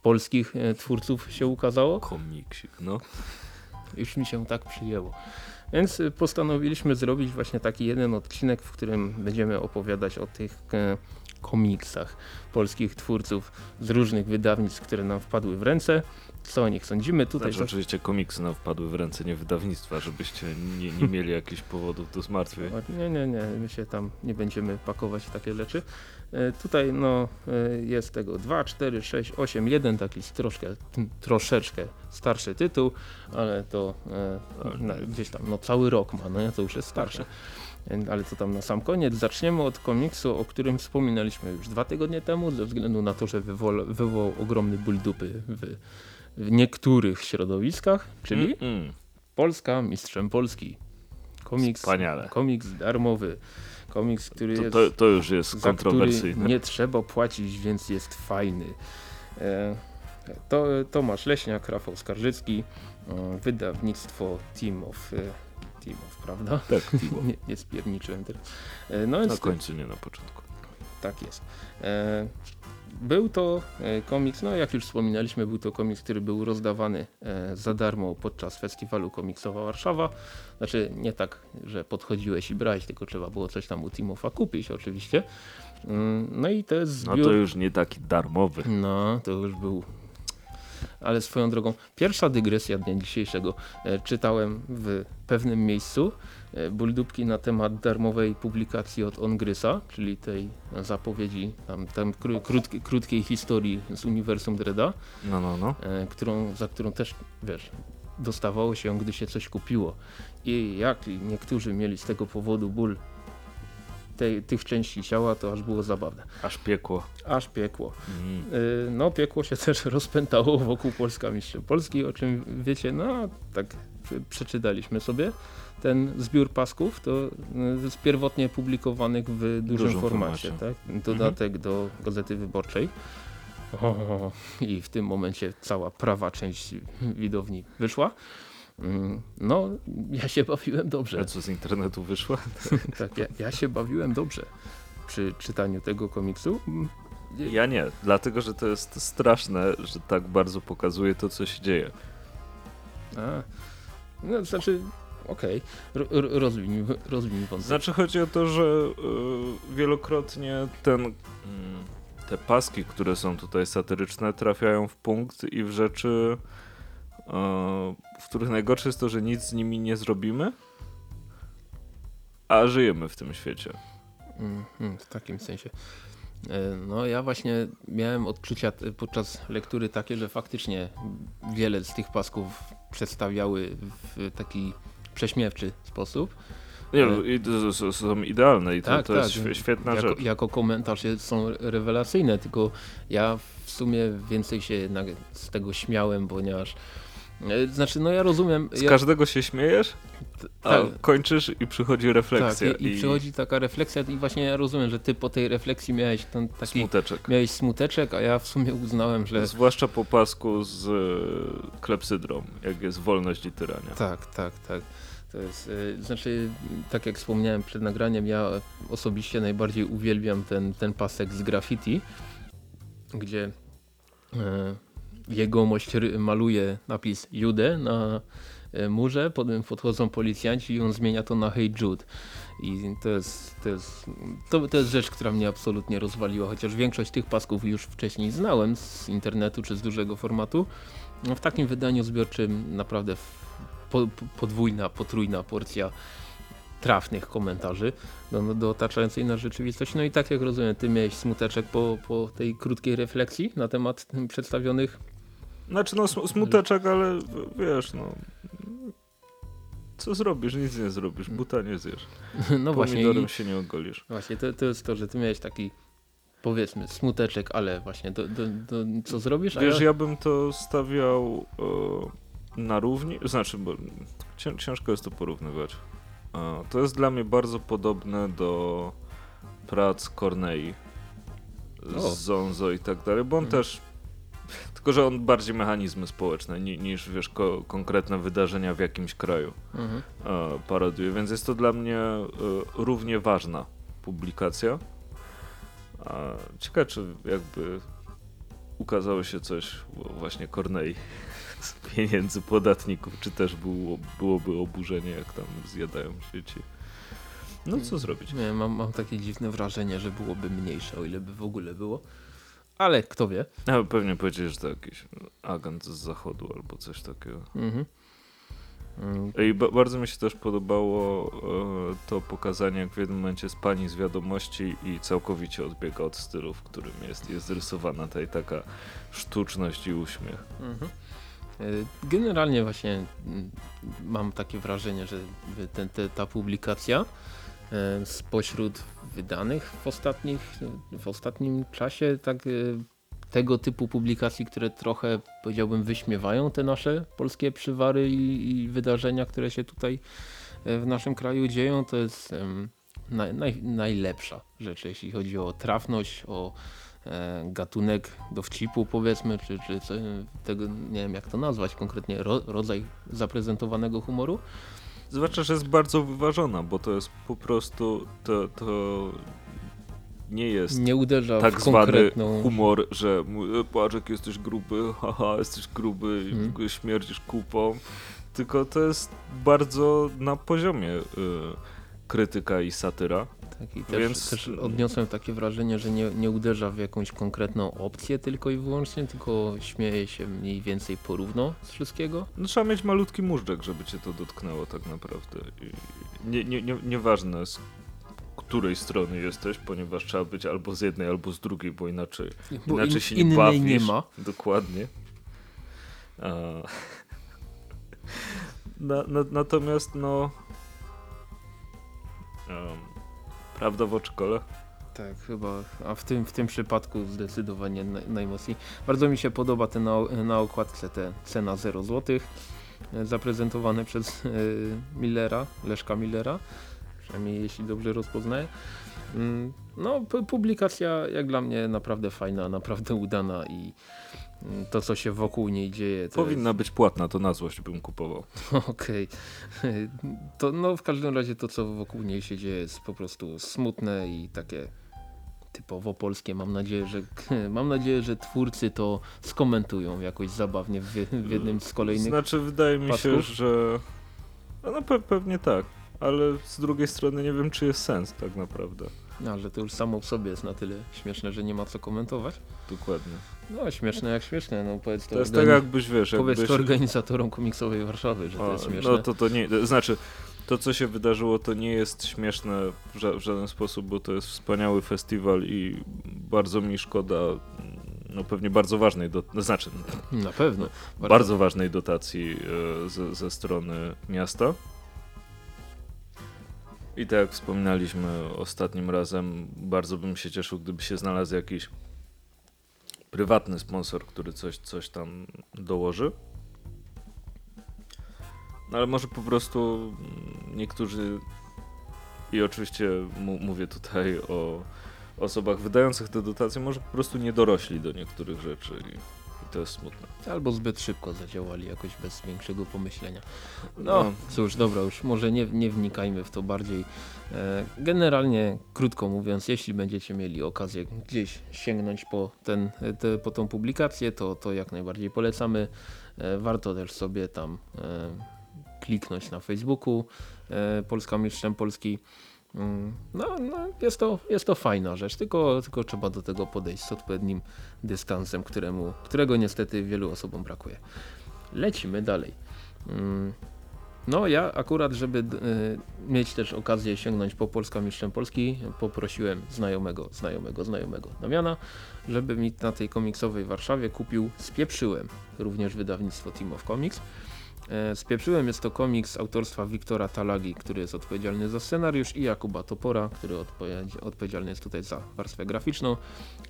polskich twórców się ukazało,
Komiksik, no.
już mi się tak przyjęło. Więc y, postanowiliśmy zrobić właśnie taki jeden odcinek, w którym będziemy opowiadać o tych e, komiksach polskich twórców z różnych wydawnictw, które nam wpadły w ręce. Co o nich sądzimy? Tutaj
Znaczy, oczywiście komiksy nam wpadły w ręce, nie wydawnictwa, żebyście nie, nie mieli jakichś powodów do zmartwień.
Nie, nie, nie, my się tam nie będziemy pakować w takie rzeczy. E, Tutaj no, e, jest tego 2, 4, 6, 8, 1 taki troszkę, troszeczkę starszy tytuł, ale to na, gdzieś tam no, cały rok ma, no to już jest starszy. E, Ale to tam na sam koniec. Zaczniemy od komiksu, o którym wspominaliśmy już dwa tygodnie temu, ze względu na to, że wywoła, wywołał ogromny ból dupy w, w niektórych środowiskach, czyli
Mm, mm.
Polska mistrzem Polski. Komiks,
Wspaniale.
komiks darmowy. Komiks, który
To,
jest
to, to już jest kontrowersyjne.
nie trzeba płacić, więc jest fajny. E, to, Tomasz Leśniak, Rafał Skarżycki, e, wydawnictwo Team of, e, Team of prawda?
Tak, Timo.
nie, nie spierniczyłem teraz. No
Na końcu, nie na początku.
tak jest. Był to e, komiks, no jak już wspominaliśmy, był to komiks, który był rozdawany e, za darmo podczas festiwalu Komiksowa Warszawa. Znaczy nie tak, że podchodziłeś i brałeś, tylko trzeba było coś tam u Timofa kupić oczywiście. Mm, No i to jest
No
zbiór...
to już nie taki darmowy.
No, to już był. Ale swoją drogą, pierwsza dygresja dnia dzisiejszego. E, czytałem w pewnym miejscu e, buldupki na temat darmowej publikacji od Ongrysa, czyli tej zapowiedzi, tam, tam kró, krótki, krótkiej historii z uniwersum Dreda,
No, no, no.
e, którą, za którą też, wiesz, dostawało się, gdy się coś kupiło. I jak niektórzy mieli z tego powodu ból tej, tych części ciała, to aż było zabawne.
Aż piekło.
Aż piekło.
Mm.
Y, No, piekło się też rozpętało wokół Polska Mistrzem Polski, o czym wiecie, no tak prze- przeczytaliśmy sobie. Ten zbiór pasków to y, z pierwotnie publikowanych w dużym
Dużym
formacie,
formacie.
tak? Dodatek do Gazety Wyborczej. O, I w tym momencie cała prawa część widowni wyszła. Mm, No, ja się bawiłem dobrze.
A co z internetu wyszło?
Tak, ja, ja się bawiłem dobrze przy czytaniu tego komiksu. Mm,
Ja nie, dlatego że to jest straszne, że tak bardzo pokazuje to, co się dzieje.
A, no, znaczy, okej, okay. rozwinij, rozwinij wątek.
Znaczy chodzi o to, że y, wielokrotnie ten, mm, te paski, które są tutaj satyryczne, trafiają w punkt i w rzeczy, y, w których najgorsze jest to, że nic z nimi nie zrobimy, a żyjemy w tym świecie.
Mm, w takim sensie. E, no ja właśnie miałem odczucia podczas lektury takie, że faktycznie wiele z tych pasków przedstawiały w taki prześmiewczy sposób.
Nie, no, są idealne i to,
tak,
to
tak.
jest świetna
jako,
rzecz.
Jako komentarz są rewelacyjne, tylko ja w sumie więcej się jednak z tego śmiałem, ponieważ e, znaczy, no ja rozumiem.
Z
ja...
każdego się śmiejesz, a
tak.
kończysz i przychodzi refleksja.
Tak, i, i, przychodzi taka refleksja i właśnie ja rozumiem, że ty po tej refleksji miałeś ten taki...
Smuteczek.
Miałeś smuteczek, a ja w sumie uznałem, że...
Zwłaszcza po pasku z y, klepsydrą, jak jest wolność i tyrania.
Tak, tak, tak. To jest, y, znaczy, tak jak wspomniałem przed nagraniem, ja osobiście najbardziej uwielbiam ten, ten pasek z graffiti, gdzie jegomość maluje napis Jude na y, murze, potem podchodzą policjanci i on zmienia to na Hey Jude. I to jest, to, jest, to, to jest rzecz, która mnie absolutnie rozwaliła, chociaż większość tych pasków już wcześniej znałem z internetu czy z dużego formatu. No, w takim wydaniu zbiorczym naprawdę po, podwójna, potrójna porcja trafnych komentarzy do, do otaczającej nas rzeczywistości. No i tak jak rozumiem, ty miałeś smuteczek po, po tej krótkiej refleksji na temat przedstawionych.
Znaczy no smuteczek, ale wiesz no co zrobisz? Nic nie zrobisz, buta nie zjesz.
No
Pomidorem się nie ogolisz.
Właśnie, to, to jest to, że ty miałeś taki powiedzmy smuteczek, ale właśnie do, do, do co zrobisz?
Wiesz, ja... ja... bym to stawiał e, na równi, znaczy, bo ciężko jest to porównywać. E, to jest dla mnie bardzo podobne do prac Cornei z Zonzo i tak dalej, bo on hmm. też tylko, że on bardziej mechanizmy społeczne niż wiesz, ko konkretne wydarzenia w jakimś kraju mhm. e, paroduje, więc jest to dla mnie e, równie ważna publikacja. A ciekawe, czy jakby ukazało się coś właśnie Cornei z pieniędzy podatników, czy też było, byłoby oburzenie, jak tam zjadają sieci. No co zrobić?
Nie, mam, mam takie dziwne wrażenie, że byłoby mniejsze, o ile by w ogóle było ale kto wie.
Ja pewnie powiedzieć, że to jakiś agent z zachodu albo coś takiego. Mhm. I bardzo mi się też podobało e, to pokazanie, jak w jednym momencie z pani z wiadomości i całkowicie odbiega od stylu, w którym jest, jest rysowana ta taka sztuczność i uśmiech. Mhm.
E, generalnie właśnie mm, mam takie wrażenie, że ten, te, ta publikacja e, spośród wydanych w, ostatnich, w ostatnim czasie tak e, tego typu publikacji, które trochę powiedziałbym wyśmiewają te nasze polskie przywary i, i wydarzenia, które się tutaj e, w naszym kraju dzieją, to jest naj, naj, najlepsza rzecz, jeśli chodzi o trafność, o e, gatunek dowcipu powiedzmy, czy, czy tego, nie wiem jak to nazwać konkretnie, ro, rodzaj zaprezentowanego humoru.
Zwłaszcza, że jest bardzo wyważona, bo to jest po prostu to, to nie jest
nie uderza
tak zwany
konkretną...
humor, że e, Płaczek jesteś gruby, haha, jesteś gruby i hmm. śmierdzisz kupą. Tylko to jest bardzo na poziomie y, krytyka i satyra.
Tak, i też, Więc... też odniosłem takie wrażenie, że nie, nie uderza w jakąś konkretną opcję tylko i wyłącznie, tylko śmieje się mniej więcej porówno z wszystkiego.
No, trzeba mieć malutki móżdżek, żeby cię to dotknęło tak naprawdę. I nie, nie, nie, nieważne z której strony jesteś, ponieważ trzeba być albo z jednej, albo z drugiej, bo inaczej, bo inaczej in, się nie bawisz.
nie ma.
Dokładnie. A... Na, na, natomiast no... Prawda w oczkole?
Tak, chyba, a w tym, w tym przypadku zdecydowanie najmocniej. Bardzo mi się podoba ten na, na okładce te cena 0 zł, e, zaprezentowane przez y, Millera, Leszka Millera, przynajmniej jeśli dobrze rozpoznaję. Mm, no, publikacja jak dla mnie naprawdę fajna, naprawdę udana i to co się wokół niej dzieje.
Powinna być płatna, to na złość bym kupował.
Okej. To no w każdym razie to co wokół niej się dzieje jest po prostu smutne i takie typowo polskie. Mam nadzieję, że mam nadzieję, że twórcy to skomentują jakoś zabawnie w, w jednym z kolejnych.
Znaczy, wydaje mi się,
pasków?
że. No pe pewnie tak, ale z drugiej strony nie wiem, czy jest sens tak naprawdę.
No, że to już samo w sobie jest na tyle śmieszne, że nie ma co komentować.
Dokładnie.
No śmieszne jak śmieszne, no powiedz to,
To jest tak, jakbyś wiesz,
powiedz
jakbyś.
to organizatorom komiksowej Warszawy, że to
A,
jest śmieszne.
No to to nie. Znaczy, to co się wydarzyło, to nie jest śmieszne w, ża w żaden sposób, bo to jest wspaniały festiwal i bardzo mi szkoda. No pewnie bardzo ważnej, do, no, znaczy
Na pewno.
bardzo, ważnej dotacji e, ze, ze strony miasta. I tak jak wspominaliśmy ostatnim razem, bardzo bym się cieszył, gdyby się znalazł jakiś prywatny sponsor, który coś, coś tam dołoży. No ale może po prostu niektórzy, i oczywiście mówię tutaj o osobach wydających te dotacje, może po prostu nie dorośli do niektórych rzeczy i to jest smutne.
Albo zbyt szybko zadziałali jakoś bez większego pomyślenia.
No.
No cóż, dobra, już może nie, nie wnikajmy w to bardziej. E, Generalnie, krótko mówiąc, jeśli będziecie mieli okazję gdzieś sięgnąć po, ten, te, po tą publikację, to, to jak najbardziej polecamy. E, Warto też sobie tam e, kliknąć na Facebooku e, Polska Mistrzem Polski. Mm, No, no jest, to, jest to fajna rzecz, tylko, tylko trzeba do tego podejść z odpowiednim dystansem, któremu, którego niestety wielu osobom brakuje. Lecimy dalej. Mm, No ja akurat, żeby y, mieć też okazję sięgnąć po Polska Mistrzem Polski, poprosiłem znajomego, znajomego, znajomego Damiana, żeby mi na tej komiksowej Warszawie kupił Spieprzyłem, również wydawnictwo Team of Comics. E, Spieprzyłem jest to komiks autorstwa Wiktora Talagi, który jest odpowiedzialny za scenariusz i Jakuba Topora, który odpowiedzi- odpowiedzialny jest tutaj za warstwę graficzną.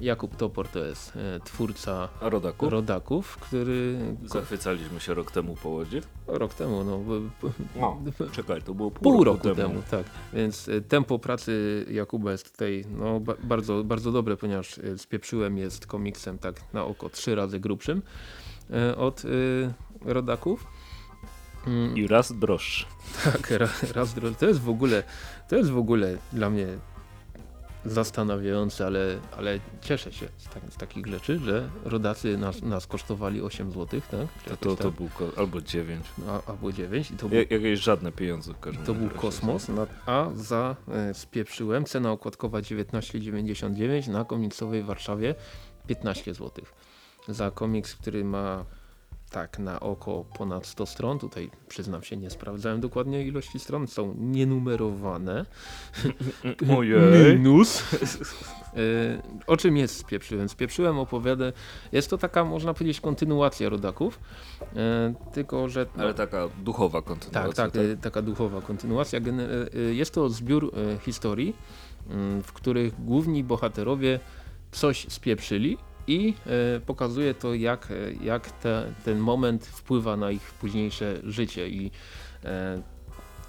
Jakub Topor to jest e, twórca
A rodaku?
Rodaków, który
Zachwycaliśmy się rok temu po Łodzi.
rok temu, no,
No. Czekaj, to było pół,
pół roku temu. tak. Więc e, tempo pracy Jakuba jest tutaj no, ba bardzo, bardzo dobre, ponieważ Spieprzyłem jest komiksem tak na oko trzy razy grubszym od Rodaków. Mm,
I raz droższy.
Tak, ra, raz droższy. To jest w ogóle, to jest w ogóle dla mnie zastanawiające, ale, ale cieszę się z, tak, z takich rzeczy, że rodacy nas, nas kosztowali 8 zł, tak? Czy
To, to, to
tak?
był albo dziewięć.
A, albo 9 i to był,
Ja, jakieś żadne pieniądze w każdym
to
razie.
był kosmos, a za e, spieprzyłem cena okładkowa 19,99 na komiksowej Warszawie 15 zł. Za komiks, który ma tak na oko ponad 100 stron, tutaj przyznam się nie sprawdzałem dokładnie ilości stron, są nienumerowane.
Ojej.
Minus. E, o czym jest Spieprzyłem? Spieprzyłem opowiadę, jest to taka można powiedzieć kontynuacja Rodaków, e, tylko że... no,
Ale taka duchowa
tak,
kontynuacja.
tak, e, taka duchowa kontynuacja. Jest to zbiór historii, mm, w których główni bohaterowie coś spieprzyli i e, pokazuje to jak, e, jak te, ten moment wpływa na ich późniejsze życie i e,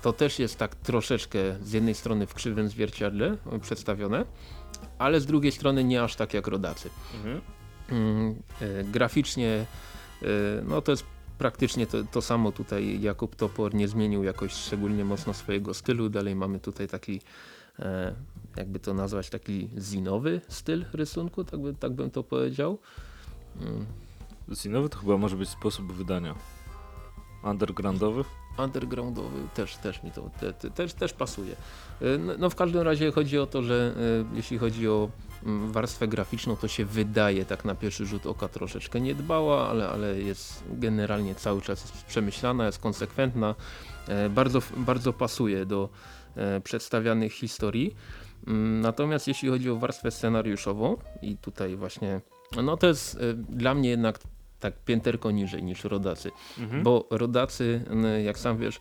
to też jest tak troszeczkę z jednej strony w krzywym zwierciadle przedstawione, ale z drugiej strony nie aż tak jak rodacy.
Mhm.
Mm, graficznie no to jest praktycznie to, to samo tutaj Jakub Topor nie zmienił jakoś szczególnie mocno swojego stylu, dalej mamy tutaj taki e, jakby to nazwać taki zinowy styl rysunku, tak, by, tak bym to powiedział. Mm,
Zinowy to chyba może być sposób wydania. Undergroundowy?
undergroundowy też, też mi to te, te, też, też pasuje. E, No, no w każdym razie chodzi o to, że e, jeśli chodzi o mm, warstwę graficzną, to się wydaje tak na pierwszy rzut oka troszeczkę niedbała, ale, ale jest generalnie cały czas jest przemyślana, jest konsekwentna, e, bardzo, bardzo pasuje do przedstawianych historii. Mm, Natomiast jeśli chodzi o warstwę scenariuszową i tutaj właśnie, no to jest e, dla mnie jednak tak pięterko niżej niż rodacy.
Mhm.
Bo rodacy, n- jak sam wiesz,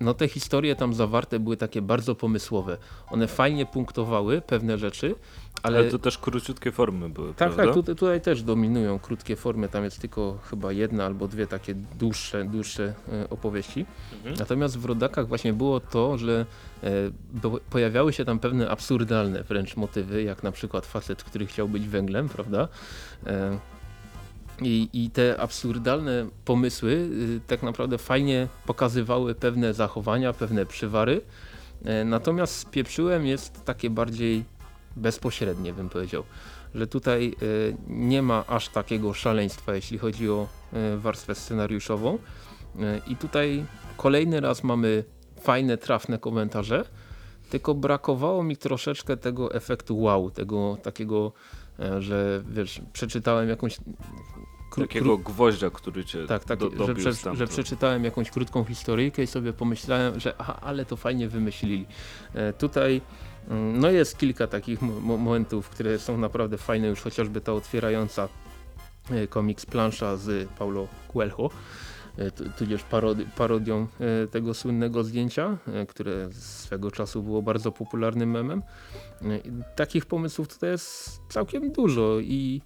no te historie tam zawarte były takie bardzo pomysłowe. One fajnie punktowały pewne rzeczy, ale,
Ale to też króciutkie formy były,
tak,
prawda?
tak, tutaj, też dominują krótkie formy, tam jest tylko chyba jedna albo dwie takie dłuższe, dłuższe e, opowieści.
Mhm.
Natomiast w rodakach właśnie było to, że e, pojawiały się tam pewne absurdalne wręcz motywy, jak na przykład facet, który chciał być węglem, prawda? E, I, I te absurdalne pomysły y, tak naprawdę fajnie pokazywały pewne zachowania, pewne przywary. E, natomiast z pieprzyłem jest takie bardziej bezpośrednie bym powiedział. Że tutaj y, nie ma aż takiego szaleństwa jeśli chodzi o y, warstwę scenariuszową. I tutaj kolejny raz mamy fajne, trafne komentarze, tylko brakowało mi troszeczkę tego efektu wow, tego takiego, e, że wiesz, przeczytałem jakąś
Takiego gwoździa, który cię
tak, tak,
do,
że, prze, że przeczytałem jakąś krótką historyjkę i sobie pomyślałem, że aha, ale to fajnie wymyślili. E, tutaj mm, no jest kilka takich mo- mo- momentów, które są naprawdę fajne, już chociażby ta otwierająca e, komiks plansza z Paulo Coelho, e, tudzież parodi parodią e, tego słynnego zdjęcia, e, które swego czasu było bardzo popularnym memem. E, Takich pomysłów tutaj jest całkiem dużo i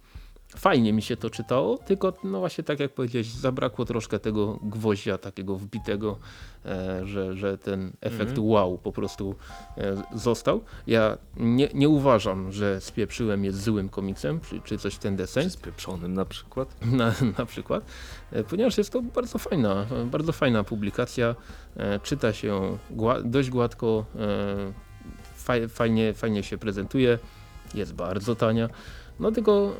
fajnie mi się to czytało, tylko no właśnie tak jak powiedziałeś, zabrakło troszkę tego gwoździa takiego wbitego, e, że, że ten efekt
Mhm.
wow po prostu e, został. Ja nie, nie uważam, że Spieprzyłem jest złym komiksem, czy, czy coś w ten deseń,
Z pieprzonym na przykład.
na, na przykład, e, ponieważ jest to bardzo fajna, bardzo fajna publikacja, czyta się dość gładko, faj, fajnie, fajnie się prezentuje, jest bardzo tania, no tylko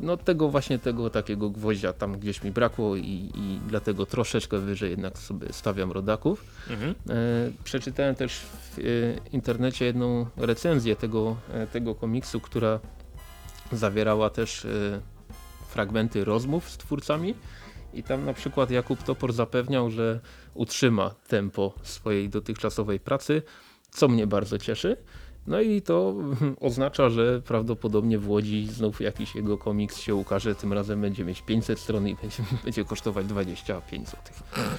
no tego właśnie tego takiego gwoździa tam gdzieś mi brakło i, i dlatego troszeczkę wyżej jednak sobie stawiam rodaków.
Mhm.
E, przeczytałem też w e, internecie jedną recenzję tego, e, tego komiksu, która zawierała też fragmenty rozmów z twórcami i tam na przykład Jakub Topor zapewniał, że utrzyma tempo swojej dotychczasowej pracy, co mnie bardzo cieszy. No i to oznacza, że prawdopodobnie w Łodzi znów jakiś jego komiks się ukaże, tym razem będzie mieć 500 stron i będzie, będzie kosztować 25 zł.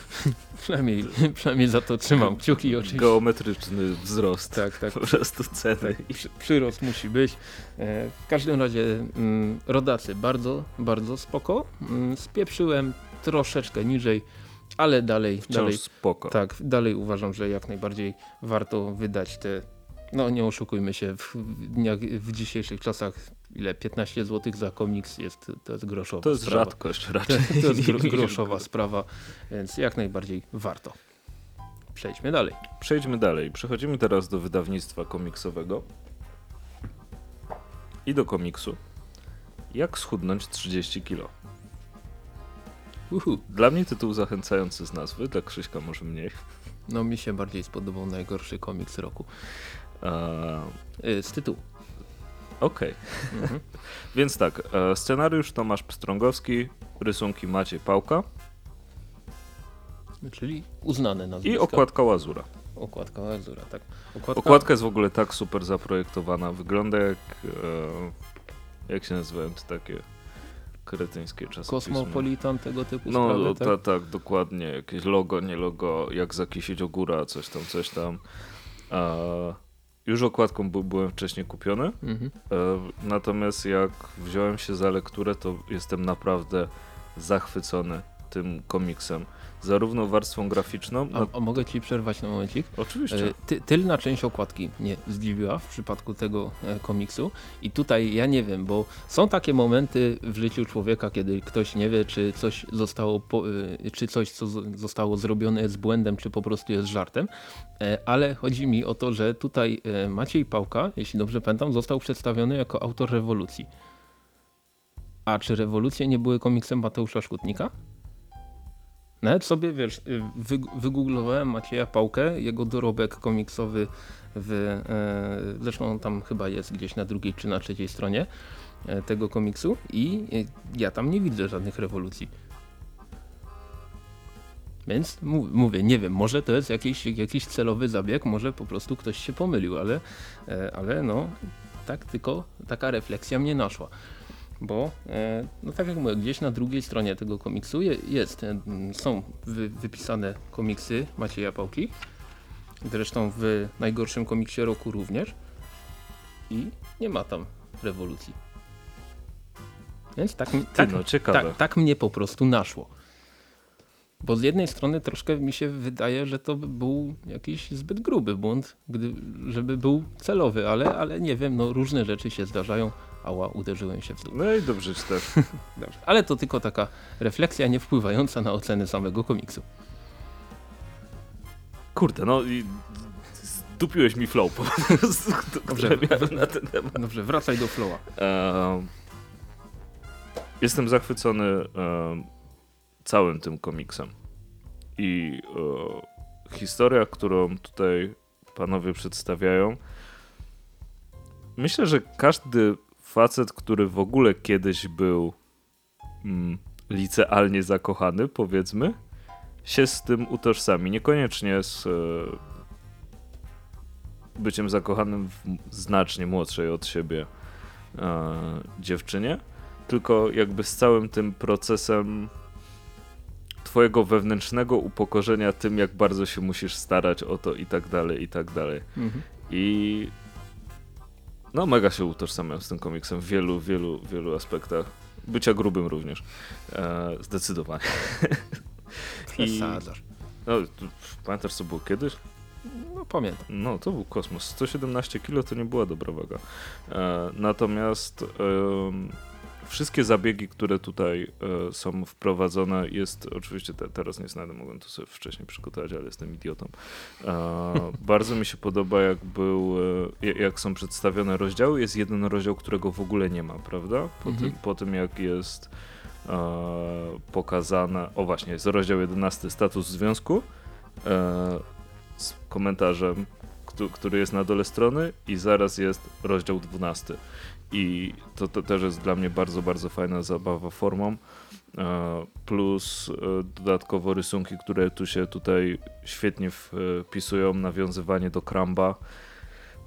przynajmniej, przynajmniej za to trzymam kciuki oczywiście.
Geometryczny wzrost
Tak, tak.
po prostu ceny.
Tak, przy, przyrost musi być. E, w każdym razie mm, rodacy bardzo, bardzo spoko. Mm, spieprzyłem troszeczkę niżej, ale dalej,
Wciąż
dalej,
spoko.
tak, dalej uważam, że jak najbardziej warto wydać te, no nie oszukujmy się, w, dniach, w dzisiejszych czasach ile 15 zł za komiks jest, to jest groszowa
To jest
sprawa.
rzadkość raczej.
to jest gro, groszowa sprawa, więc jak najbardziej warto. Przejdźmy dalej.
Przejdźmy dalej. Przechodzimy teraz do wydawnictwa komiksowego i do komiksu. Jak schudnąć 30 kilo?
Uhu.
Dla mnie tytuł zachęcający z nazwy, dla Krzyśka może mniej.
No mi się bardziej spodobał najgorszy komiks roku.
Eee,
Y, Z tytułu.
Okej,
Mhm.
więc tak. E, scenariusz Tomasz Pstrągowski, rysunki Maciej Pałka
Czyli uznane
i
nazwiska.
okładka Łazura.
Okładka Azura, tak. Okładka,
Okładka jest w ogóle tak super zaprojektowana. Wygląda jak. E, jak się nazywają te takie kretyńskie czasopisma?
Kosmopolitan, tego typu
No,
sprawy,
ta,
tak?
tak, dokładnie. Jakieś logo, nie logo, jak zakisić ogóra, coś tam, coś tam. E, już okładką by, byłem wcześniej kupiony.
Mhm.
E, Natomiast jak wziąłem się za lekturę, to jestem naprawdę zachwycony tym komiksem. Zarówno warstwą graficzną,
A, a mogę ci przerwać na momencik?
oczywiście.
E, Ty, tylna część okładki mnie zdziwiła w przypadku tego e, komiksu i tutaj ja nie wiem, bo są takie momenty w życiu człowieka, kiedy ktoś nie wie, czy coś zostało, po, e, czy coś, co zostało zrobione jest błędem, czy po prostu jest żartem, ale chodzi mi o to, że tutaj Maciej Pałka, jeśli dobrze pamiętam, został przedstawiony jako autor rewolucji. A czy rewolucje nie były komiksem Mateusza Szkutnika? Nawet sobie, wiesz, y, wy, wygooglowałem Macieja Pałkę, jego dorobek komiksowy w, e, zresztą tam chyba jest gdzieś na drugiej czy na trzeciej stronie e, tego komiksu i e, ja tam nie widzę żadnych rewolucji. Więc mów, mówię, nie wiem, może to jest jakiś, jakiś celowy zabieg, może po prostu ktoś się pomylił, ale, e, ale no tak tylko taka refleksja mnie naszła. Bo, e, no tak jak mówię, gdzieś na drugiej stronie tego komiksu je, jest, e, są wy, wypisane komiksy Macieja Pałki. Zresztą w najgorszym komiksie roku również. I nie ma tam rewolucji. Więc tak, tak,
no
tak, tak mnie po prostu naszło. Bo z jednej strony troszkę mi się wydaje, że to by był jakiś zbyt gruby błąd, gdy, żeby był celowy, ale, ale nie wiem, no różne rzeczy się zdarzają. Ała, uderzyłem się w dół.
No i dobrze czytasz.
Dobrze. Ale to tylko taka refleksja nie wpływająca na ocenę samego komiksu.
Kurde, no i zdupiłeś mi flow po prostu,
Dobrze.
na ten temat.
Dobrze, wracaj do flowa.
Ehm, jestem zachwycony em, całym tym komiksem. I e, historia, którą tutaj panowie przedstawiają, myślę, że każdy facet, który w ogóle kiedyś był mm, licealnie zakochany, powiedzmy, się z tym utożsami. Niekoniecznie z e, byciem zakochanym w znacznie młodszej od siebie e, dziewczynie, tylko jakby z całym tym procesem twojego wewnętrznego upokorzenia tym, jak bardzo się musisz starać o to i tak dalej, i tak dalej.
Mhm.
I no mega się utożsamiam z tym komiksem w wielu, wielu, wielu aspektach. Bycia grubym również. E, zdecydowanie. I-
Przesadzasz.
No, pamiętasz co było kiedyś?
No pamiętam.
No, to był kosmos. 117 kilo to nie była dobra waga. E, natomiast em, wszystkie zabiegi, które tutaj e, są wprowadzone, jest oczywiście te, teraz nie znajdę, mogłem to sobie wcześniej przygotować, ale jestem idiotą. E, bardzo mi się podoba, jak był, e, jak- są przedstawione rozdziały. Jest jeden rozdział, którego w ogóle nie ma, prawda? Po,
Mhm.
tym, po tym, jak jest e, pokazane, o właśnie, jest rozdział 11, status związku. E, z komentarzem, któ- który jest na dole strony i zaraz jest rozdział 12. I to, to też jest dla mnie bardzo, bardzo fajna zabawa formą. E, Plus e, dodatkowo rysunki, które tu się tutaj świetnie wpisują, nawiązywanie do Kramba,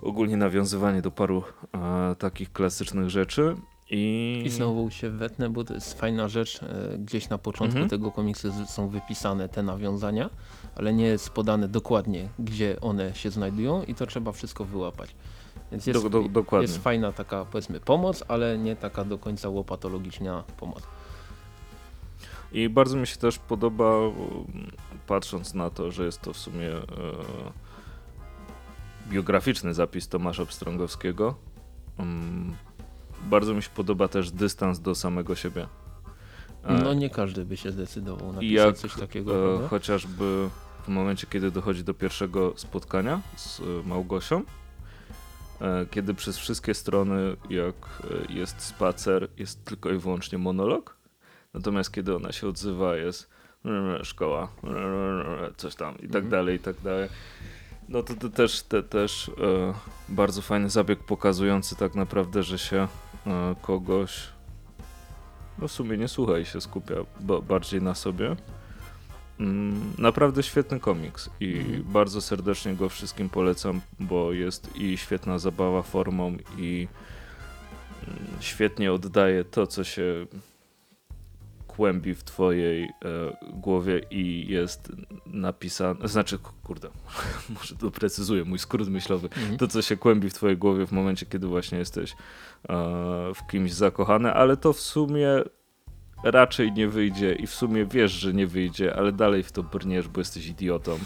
ogólnie nawiązywanie do paru e, takich klasycznych rzeczy. I,
I znowu się wetnę, bo to jest fajna rzecz. e, Gdzieś na początku
Mhm.
tego komiksu są wypisane te nawiązania, ale nie jest podane dokładnie, gdzie one się znajdują i to trzeba wszystko wyłapać. Więc jest,
do, do,
jest fajna taka powiedzmy pomoc, ale nie taka do końca łopatologiczna pomoc.
I bardzo mi się też podoba, patrząc na to, że jest to w sumie e, biograficzny zapis Tomasza Pstrągowskiego. Um, bardzo mi się podoba też dystans do samego siebie. E,
No nie każdy by się zdecydował
I
napisać
jak
coś takiego.
e, chociażby w momencie, kiedy dochodzi do pierwszego spotkania z e, Małgosią, kiedy przez wszystkie strony, jak e, jest spacer, jest tylko i wyłącznie monolog, natomiast kiedy ona się odzywa, jest szkoła, coś tam i tak
Mhm.
dalej, i tak dalej. No to, to też, te, też e, bardzo fajny zabieg pokazujący tak naprawdę, że się e, kogoś no w sumie nie słucha i się skupia ba- bardziej na sobie. Mm, naprawdę świetny komiks i
Mhm.
bardzo serdecznie go wszystkim polecam, bo jest i świetna zabawa formą i mm, świetnie oddaje to, co się kłębi w twojej e, głowie i jest napisane, znaczy kurde, może doprecyzuję mój skrót myślowy,
Mhm.
to, co się kłębi w twojej głowie w momencie, kiedy właśnie jesteś e, w kimś zakochany, ale to w sumie raczej nie wyjdzie i w sumie wiesz, że nie wyjdzie, ale dalej w to brniesz, bo jesteś idiotą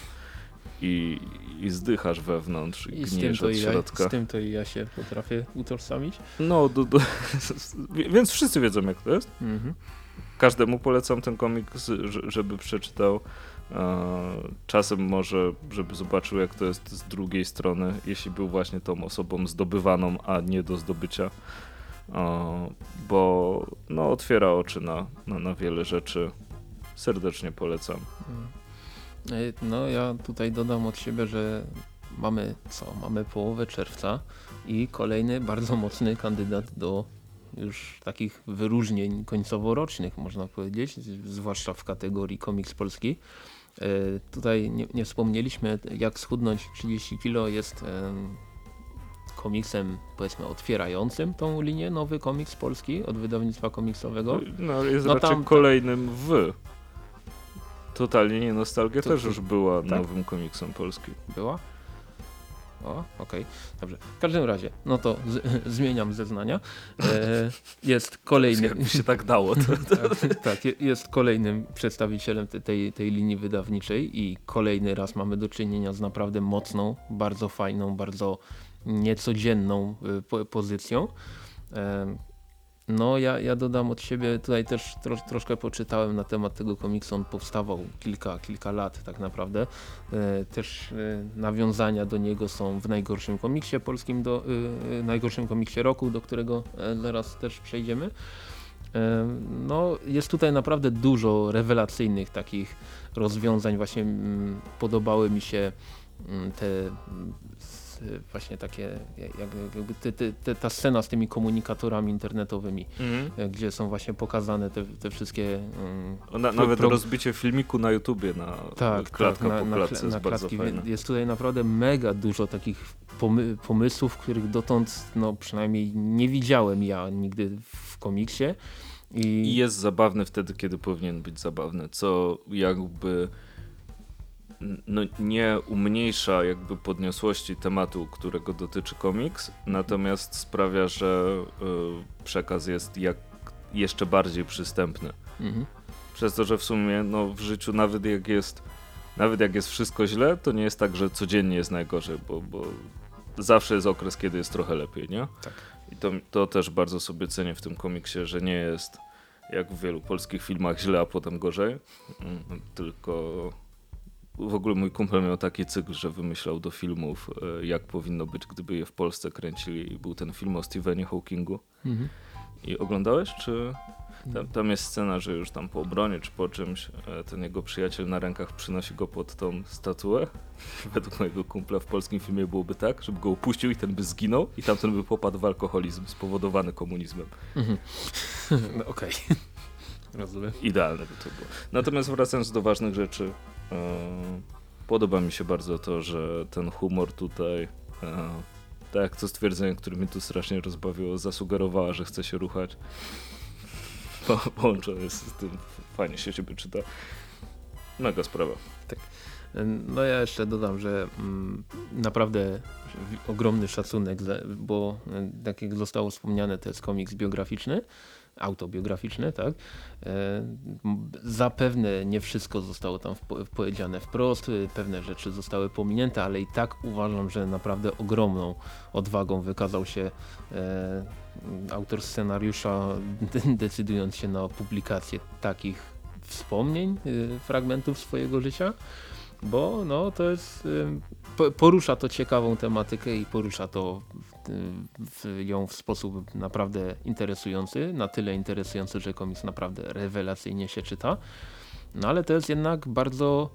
i, i zdychasz wewnątrz i,
I
gniesz od
i ja,
środka.
z tym to i ja się potrafię utożsamić.
No, do, do, więc wszyscy wiedzą jak to jest.
Mhm.
Każdemu polecam ten komiks, żeby przeczytał. E, Czasem może, żeby zobaczył, jak to jest z drugiej strony, jeśli był właśnie tą osobą zdobywaną, a nie do zdobycia. Bo no, otwiera oczy na, na, na wiele rzeczy. Serdecznie polecam.
E, No ja tutaj dodam od siebie, że mamy co? Mamy połowę czerwca i kolejny bardzo mocny kandydat do już takich wyróżnień końcowo-rocznych można powiedzieć, zwłaszcza w kategorii komiks polski. E, Tutaj nie, nie wspomnieliśmy jak schudnąć 30 kg jest komiksem powiedzmy otwierającym tą linię, nowy komiks polski od wydawnictwa komiksowego.
No, jest
No
raczej
tam-
kolejnym w. Totalnie nie nostalgia
To-
też
to-
już była
tak?
nowym komiksem polskim.
Była? O, okej, dobrze. W każdym razie, no to z, zmieniam zeznania. E, jest kolejny,
Jakby się tak dało. To,
tak, tak, je- jest kolejnym przedstawicielem te- tej, tej linii wydawniczej i kolejny raz mamy do czynienia z naprawdę mocną, bardzo fajną, bardzo niecodzienną y, po, pozycją. No ja, ja dodam od siebie, tutaj też tro, troszkę poczytałem na temat tego komiksu, on powstawał kilka, kilka lat tak naprawdę. E, też e, nawiązania do niego są w najgorszym komiksie polskim, do, e, najgorszym komiksie roku, do którego e, zaraz też przejdziemy. No, jest tutaj naprawdę dużo rewelacyjnych takich rozwiązań. Właśnie mm, podobały mi się mm, te s- właśnie takie, jak, jakby te, te, te, ta scena z tymi komunikatorami internetowymi, e, gdzie są właśnie pokazane te, wszystkie mm,
Na,
Pro-
nawet
pro-
rozbicie filmiku na YouTubie na
tak,
klatka
tak, na,
po
na,
klatce
kla-
jest
na klatki.
fajne.
Jest tutaj naprawdę mega dużo takich pomy pomysłów, których dotąd no, przynajmniej nie widziałem ja nigdy w komiksie. I,
I jest zabawny wtedy, kiedy powinien być zabawny, co jakby no, nie umniejsza jakby podniosłości tematu, którego dotyczy komiks, natomiast sprawia, że y, przekaz jest jak jeszcze bardziej przystępny.
mhm.
Przez to, że w sumie no, w życiu nawet jak jest nawet jak jest wszystko źle, to nie jest tak, że codziennie jest najgorzej, bo, bo zawsze jest okres, kiedy jest trochę lepiej, nie?
Tak.
I to, to też bardzo sobie cenię w tym komiksie, że nie jest jak w wielu polskich filmach źle, a potem gorzej, Mm, tylko w ogóle mój kumpel miał taki cykl, że wymyślał do filmów, e, jak powinno być, gdyby je w Polsce kręcili i był ten film o Stephenie Hawkingu.
Mhm.
I oglądałeś, czy tam, tam jest scena, że już tam po obronie czy po czymś e, ten jego przyjaciel na rękach przynosi go pod tą statuę. Według mojego kumpla w polskim filmie byłoby tak, żeby go upuścił i ten by zginął i tamten by popadł w alkoholizm spowodowany komunizmem.
Mhm. No, Okej. Rozumiem.
Idealne by to było. Natomiast wracając do ważnych rzeczy, podoba mi się bardzo to, że ten humor tutaj, e, tak jak to stwierdzenie, które mnie tu strasznie rozbawiło, zasugerowała, że chce się ruchać. Po, połączone jest z tym, fajnie się ciebie czyta. Mega sprawa.
No ja jeszcze dodam, że mm, naprawdę ogromny szacunek, za, bo e, tak jak zostało wspomniane, to jest komiks biograficzny, autobiograficzny, tak? E, zapewne nie wszystko zostało tam powiedziane wprost, e, pewne rzeczy zostały pominięte, ale i tak uważam, że naprawdę ogromną odwagą wykazał się e, autor scenariusza, decydując się na publikację takich wspomnień, fragmentów swojego życia bo no, to jest, porusza to ciekawą tematykę i porusza to ją w sposób naprawdę interesujący, na tyle interesujący, że komiks naprawdę rewelacyjnie się czyta, no ale to jest jednak bardzo,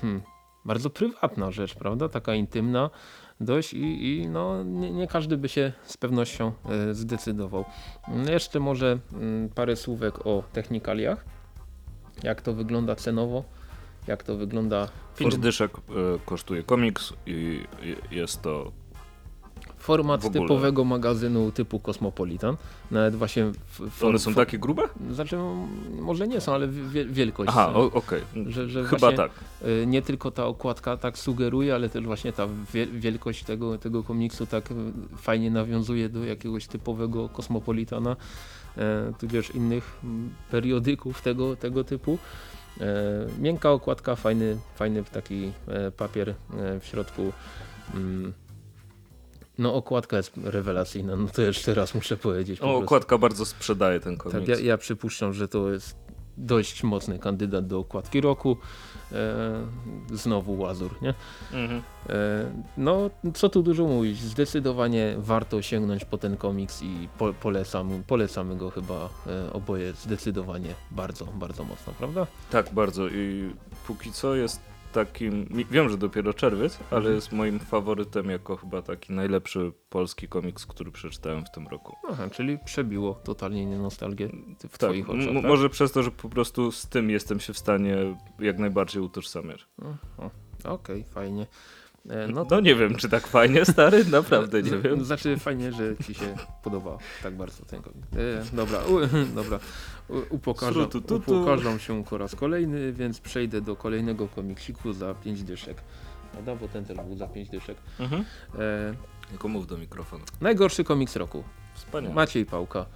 hmm, bardzo prywatna rzecz, prawda, taka intymna dość i, i no, nie, nie każdy by się z pewnością e, zdecydował. No, Jeszcze może mm, parę słówek o technikaliach, jak to wygląda cenowo, jak to wygląda
5
form-
dyszek e, kosztuje komiks i jest to
format typowego magazynu typu Cosmopolitan. Nawet właśnie w,
One są takie grube?
Znaczy, m, może nie są, ale wie, wielkość.
Aha, okej.
że, że
Chyba tak.
e, Nie tylko ta okładka tak sugeruje, ale też właśnie ta wie, wielkość tego, tego komiksu tak e, fajnie nawiązuje do jakiegoś typowego Cosmopolitana, e, tudzież innych periodyków tego, tego typu. Miękka okładka, fajny, fajny taki papier w środku. No okładka jest rewelacyjna, no to jeszcze raz muszę powiedzieć. po
O,
prostu.
okładka bardzo sprzedaje ten komiks.
Tak, ja, ja przypuszczam, że to jest dość mocny kandydat do okładki roku. E, znowu Łazur, nie?
Mhm.
E, no, co tu dużo mówić, zdecydowanie warto sięgnąć po ten komiks i po, polecam, polecamy go chyba e, oboje zdecydowanie bardzo, bardzo mocno, prawda?
Tak, bardzo. I póki co jest takim. Wiem, że dopiero czerwiec, ale
Mhm.
jest moim faworytem jako chyba taki najlepszy polski komiks, który przeczytałem w tym roku.
Aha, czyli przebiło totalnie nie nostalgię w
Tak,
twoich oczach, tak?
może przez to, że po prostu z tym jestem się w stanie jak najbardziej utożsamiać.
Okej, fajnie. E,
No,
no
nie wiem, czy tak fajnie, stary, naprawdę nie
Z-
wiem.
Znaczy fajnie, że ci się podoba tak bardzo ten komiks. E, dobra, u, dobra. U, upokarzam, się po raz kolejny, więc przejdę do kolejnego komiksiku za 5 dyszek. Prawda, bo ten też był za 5 dyszek.
Mhm.
E,
Tylko mów do mikrofonu.
najgorszy komiks roku.
Wspaniale.
Maciej Pałka,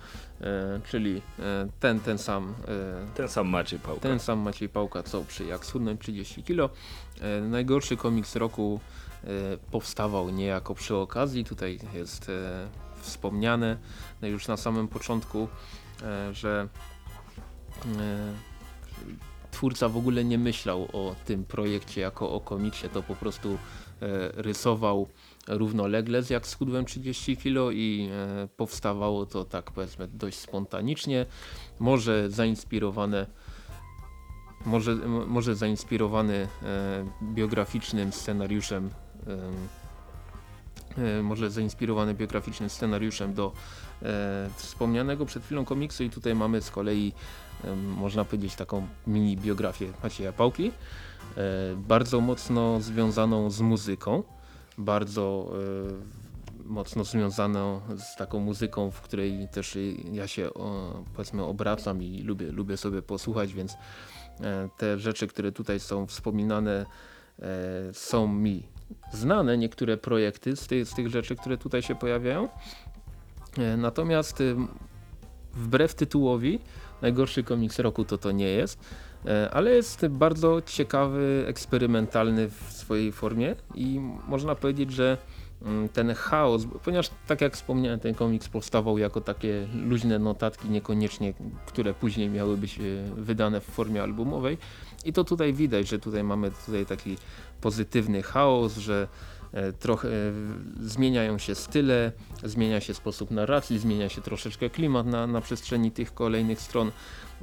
e, czyli e, ten, ten sam e,
Ten sam Maciej Pałka.
ten sam Maciej Pałka, co przy Jak schudnąć 30 kilo. Najgorszy komiks roku powstawał niejako przy okazji. Tutaj jest wspomniane no już na samym początku, że twórca w ogóle nie myślał o tym projekcie jako o komiksie, to po prostu rysował równolegle z jak schudłem 30 kg i e, powstawało to tak powiedzmy dość spontanicznie, może zainspirowane może, może zainspirowany e, biograficznym scenariuszem e, może zainspirowany biograficznym scenariuszem do e, wspomnianego przed chwilą komiksu. I tutaj mamy z kolei można powiedzieć taką mini biografię Macieja Pałki, bardzo mocno związaną z muzyką, bardzo mocno związaną z taką muzyką, w której też ja się powiedzmy obracam i lubię, lubię sobie posłuchać, więc E, te rzeczy, które tutaj są wspominane e, są mi znane, niektóre projekty z tych, z tych rzeczy, które tutaj się pojawiają. E, natomiast wbrew tytułowi najgorszy komiks roku to to nie jest, ale jest bardzo ciekawy, eksperymentalny w swojej formie i można powiedzieć, że Mm, ten chaos, ponieważ tak jak wspomniałem ten komiks powstawał jako takie luźne notatki niekoniecznie, które później miały być e, wydane w formie albumowej. I to tutaj widać, że tutaj mamy tutaj taki pozytywny chaos, że e, trochę e, zmieniają się style, zmienia się sposób narracji, zmienia się troszeczkę klimat na, na przestrzeni tych kolejnych stron,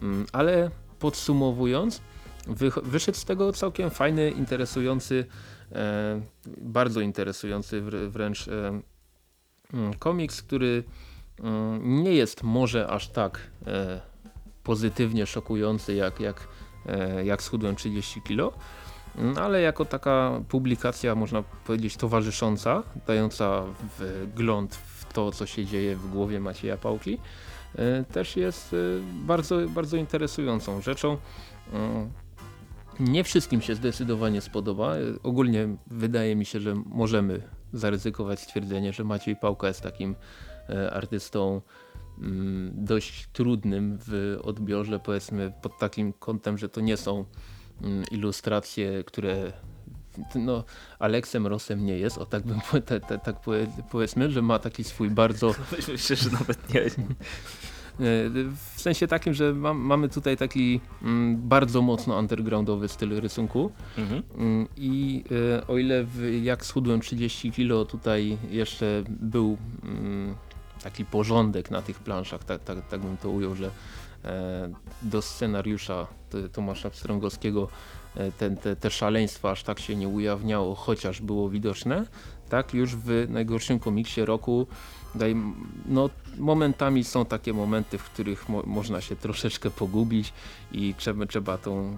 mm, ale podsumowując wyszedł z tego całkiem fajny, interesujący E, bardzo interesujący wręcz e, mm, komiks, który mm, nie jest może aż tak e, pozytywnie szokujący jak, jak, jak schudłem 30 kg, mm, ale jako taka publikacja można powiedzieć towarzysząca, dająca wgląd w to co się dzieje w głowie Macieja Pałki, też jest bardzo, bardzo interesującą rzeczą. Nie wszystkim się zdecydowanie spodoba. Ogólnie wydaje mi się, że możemy zaryzykować stwierdzenie, że Maciej Pałka jest takim e, artystą mm, dość trudnym w odbiorze, powiedzmy pod takim kątem, że to nie są mm, ilustracje, które no, Aleksem Rosem nie jest, o tak bym tak powiedzmy, że ma taki swój bardzo...
Myślę, że nawet nie.
E, w sensie takim, że mam, mamy tutaj taki mm, bardzo mocno undergroundowy styl rysunku mhm. Mm, i e, o ile w, jak schudłem 30 kilo tutaj jeszcze był mm, taki porządek na tych planszach, tak, tak, tak bym to ujął, że e, do scenariusza Tomasza Strągowskiego ten, te, te szaleństwa aż tak się nie ujawniało, chociaż było widoczne, tak już w najgorszym komiksie roku daj, no, momentami są takie momenty, w których mo można się troszeczkę pogubić i trzeba, trzeba tą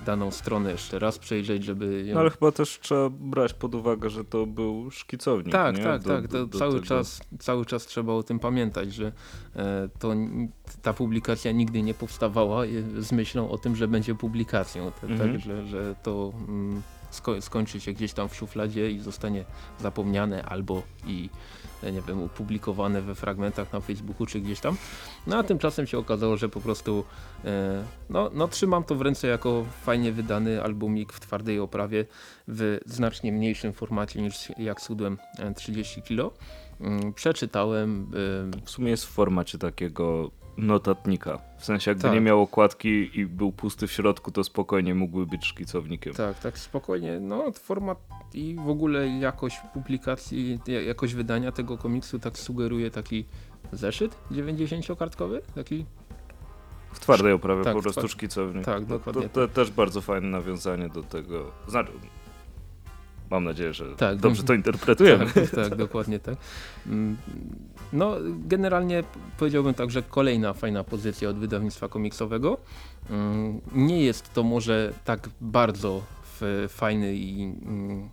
y, daną stronę jeszcze raz przejrzeć, żeby...
Ją... No ale chyba też trzeba brać pod uwagę, że to był szkicownik,
Tak,
nie?
tak, do, tak. Do, do cały, czas, cały czas trzeba o tym pamiętać, że e, to, ta publikacja nigdy nie powstawała z myślą o tym, że będzie publikacją. Tak, mhm. tak że, że to... Mm, sko skończy się gdzieś tam w szufladzie i zostanie zapomniane albo i nie wiem, opublikowane we fragmentach na Facebooku czy gdzieś tam. No a tymczasem się okazało, że po prostu e, no, no trzymam to w ręce jako fajnie wydany albumik w twardej oprawie w znacznie mniejszym formacie niż jak sudłem 30 kg. Mm, przeczytałem.
W sumie jest w formacie takiego notatnika. W sensie jakby tak. nie miał okładki i był pusty w środku, to spokojnie mógłby być szkicownikiem.
Tak, tak spokojnie. No format i w ogóle jakość publikacji, jakość wydania tego komiksu tak sugeruje taki zeszyt 90-kartkowy, taki
w twardej oprawie tak, po prostu szkicownik.
Tak, dokładnie.
To, to, to, też bardzo fajne nawiązanie do tego. Znaczy, Mam nadzieję, że tak, dobrze to interpretujemy.
Tak, tak, dokładnie tak. Mm, no, generalnie powiedziałbym tak, że kolejna fajna pozycja od wydawnictwa komiksowego. Mm, nie jest to może tak bardzo fajny i mm,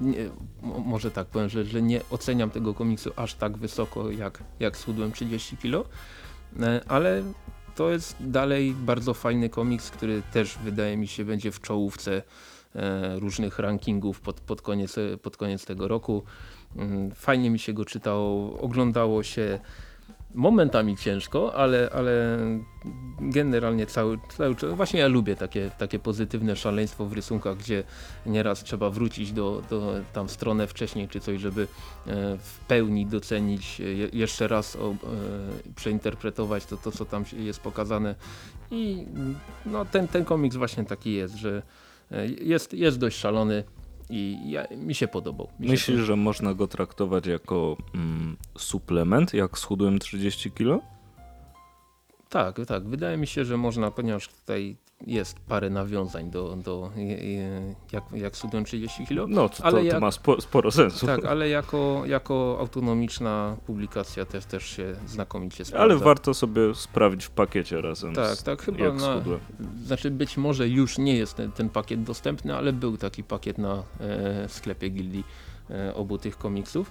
nie, może tak powiem, że, że nie oceniam tego komiksu aż tak wysoko jak, jak Sudłem 30 kg, e, ale to jest dalej bardzo fajny komiks, który też wydaje mi się będzie w czołówce różnych rankingów pod, pod, koniec, pod koniec tego roku. Mm, fajnie mi się go czytało, oglądało się momentami ciężko, ale, ale generalnie cały, cały czas, właśnie ja lubię takie, takie pozytywne szaleństwo w rysunkach, gdzie nieraz trzeba wrócić do, do tam stronę wcześniej czy coś, żeby e, w pełni docenić, je, jeszcze raz o, e, przeinterpretować to, to, co tam jest pokazane i no, ten, ten komiks właśnie taki jest, że e, jest, jest dość szalony, i ja, mi się podobał. Mi
Myślisz,
się
że można go traktować jako mm, suplement, jak schudłem 30 kilo?
Tak, tak. Wydaje mi się, że można, ponieważ tutaj jest parę nawiązań do, do jak, jak Sudon 30 kg.
No, to, to, to ma spo, sporo sensu.
Tak, ale jako, jako autonomiczna publikacja też, też się znakomicie sprawdza.
Ale warto sobie sprawdzić w pakiecie razem
Tak,
z,
tak, chyba na, Znaczy być może już nie jest ten, ten pakiet dostępny, ale był taki pakiet na e, sklepie gildii e, obu tych komiksów.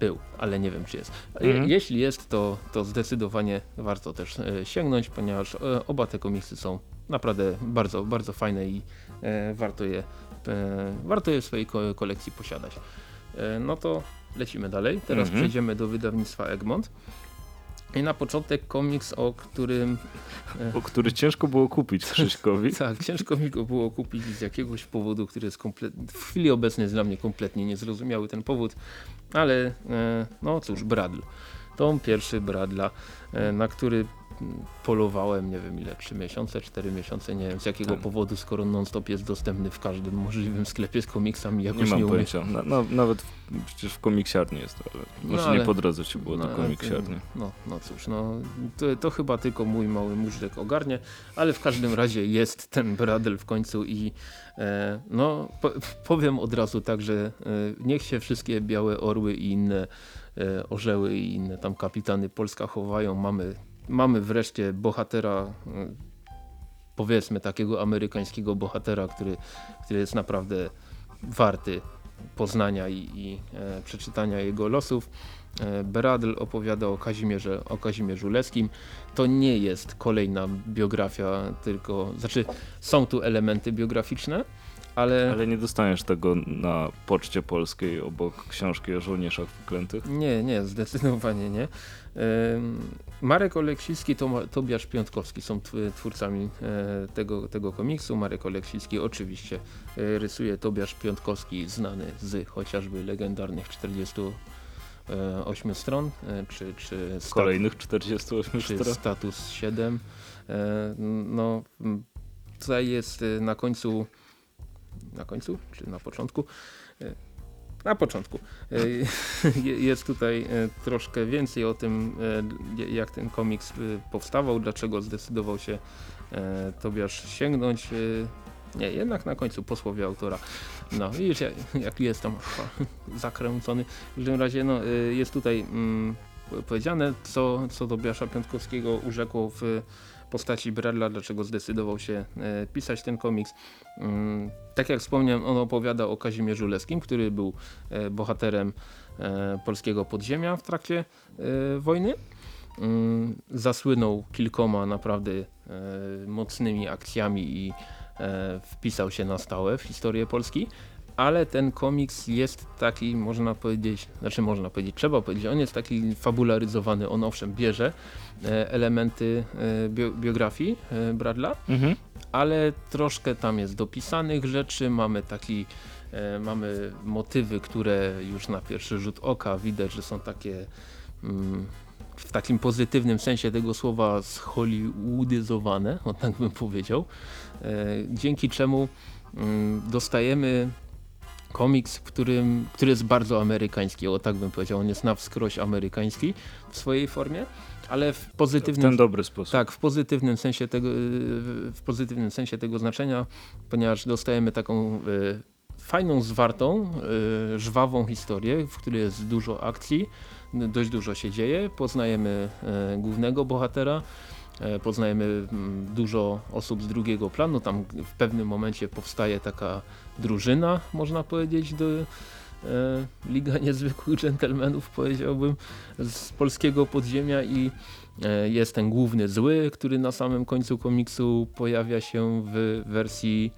Był, ale nie wiem czy jest. Mhm. Jeśli jest, to, to zdecydowanie warto też e, sięgnąć, ponieważ e, oba te komiksy są naprawdę bardzo, bardzo fajne i e, warto, je, warto je w swojej kolekcji posiadać. No to lecimy dalej. Teraz mhm. przejdziemy do wydawnictwa Egmont. I na początek komiks, o którym...
O który ciężko było kupić Krzyśkowi.
tak, ciężko mi go było kupić z jakiegoś powodu, który jest w chwili obecnej jest dla mnie kompletnie niezrozumiały ten powód, ale e, no cóż, Bradl. Tom pierwszy Bradla, e, na który polowałem, nie wiem ile, 3 miesiące, 4 miesiące, nie wiem z jakiego tak. powodu, skoro non-stop jest dostępny w każdym możliwym sklepie z komiksami, jakoś nie, mam nie pojęcia.
Na, no, nawet w, przecież w komiksiarni jest, ale może no, ale, nie po drodze ci było no, do komiksiarni.
No, no cóż, no, to, to, chyba tylko mój mały móżdżek ogarnie, ale w każdym razie jest ten Bradel w końcu i e, no po, powiem od razu tak, że e, niech się wszystkie białe orły i inne e, orzeły i inne tam kapitany Polska chowają, mamy mamy wreszcie bohatera, y, powiedzmy takiego amerykańskiego bohatera, który, który jest naprawdę warty poznania i, i e, przeczytania jego losów. E, Beradl opowiada o Kazimierze, o Kazimierzu Leskim. To nie jest kolejna biografia, tylko, znaczy są tu elementy biograficzne, ale...
Ale nie dostaniesz tego na poczcie polskiej obok książki o żołnierzach wyklętych?
Nie, nie, zdecydowanie nie. Marek Oleksicki, Tobiasz Piątkowski są twórcami e, tego, tego komiksu. Marek Oleksicki oczywiście e, rysuje Tobiasz Piątkowski znany z chociażby legendarnych 48 stron, e, czy, czy
kolejnych 48
czy
stron.
status 7. No, tutaj jest na końcu na końcu, czy na początku na początku. E, jest tutaj e, troszkę więcej o tym, e, jak ten komiks powstawał, dlaczego zdecydował się Tobiasz sięgnąć. Nie, jednak na końcu posłowie autora. No, widzisz, jak, jak jest tam zakręcony. W każdym razie no, jest tutaj mm, powiedziane, co, co Tobiasza Piątkowskiego urzekło w postaci Bradla, dlaczego zdecydował się e, pisać ten komiks. Mm, tak jak wspomniałem, on opowiada o Kazimierzu Leskim, który był e, bohaterem e, polskiego podziemia w trakcie wojny. Mm, zasłynął kilkoma naprawdę mocnymi akcjami i wpisał się na stałe w historię Polski ale ten komiks jest taki, można powiedzieć, znaczy można powiedzieć, trzeba powiedzieć, on jest taki fabularyzowany, on owszem bierze e, elementy e, biografii e, Bradla, mhm. ale troszkę tam jest dopisanych rzeczy, mamy taki mamy motywy, które już na pierwszy rzut oka widać, że są takie mm, w takim pozytywnym sensie tego słowa zhollywoodyzowane, o tak bym powiedział, dzięki czemu mm, dostajemy komiks, którym, który jest bardzo amerykański, o tak bym powiedział, on jest na wskroś amerykański w swojej formie, ale w pozytywnym...
W ten dobry sposób.
Tak, w pozytywnym sensie tego, w pozytywnym sensie tego znaczenia, ponieważ dostajemy taką y, fajną, zwartą, y, żwawą historię, w której jest dużo akcji, dość dużo się dzieje, poznajemy y, głównego bohatera, poznajemy mm, dużo osób z drugiego planu, tam w pewnym momencie powstaje taka drużyna, można powiedzieć, do e, Liga Niezwykłych Dżentelmenów, powiedziałbym, z polskiego podziemia i e, jest ten główny zły, który na samym końcu komiksu pojawia się w wersji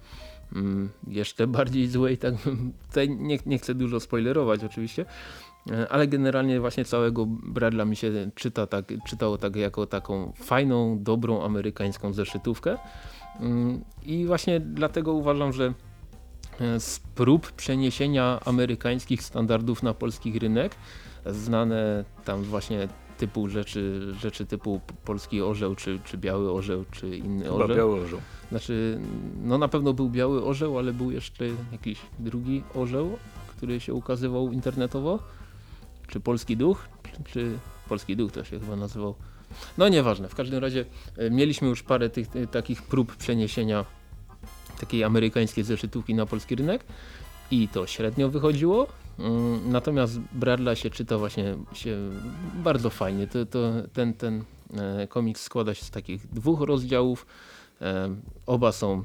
mm, jeszcze bardziej złej, tak tutaj nie, nie chcę dużo spoilerować oczywiście, E, ale generalnie właśnie całego Bradla mi się czyta tak, czytało tak jako taką fajną, dobrą amerykańską zeszytówkę. Mm, I właśnie dlatego uważam, że z prób przeniesienia amerykańskich standardów na polski rynek, znane tam właśnie typu rzeczy, rzeczy typu polski orzeł, czy, czy biały orzeł, czy inny
Chyba
orzeł.
biały orzeł.
Znaczy, no na pewno był biały orzeł, ale był jeszcze jakiś drugi orzeł, który się ukazywał internetowo. Czy polski duch, czy, czy polski duch to się chyba nazywał. No nieważne, w każdym razie e, mieliśmy już parę tych e, takich prób przeniesienia takiej amerykańskiej zeszytówki na polski rynek i to średnio wychodziło. Mm, Natomiast Bradla się czyta właśnie się bardzo fajnie. To, to, ten, ten e, komiks składa się z takich dwóch rozdziałów. E, Oba są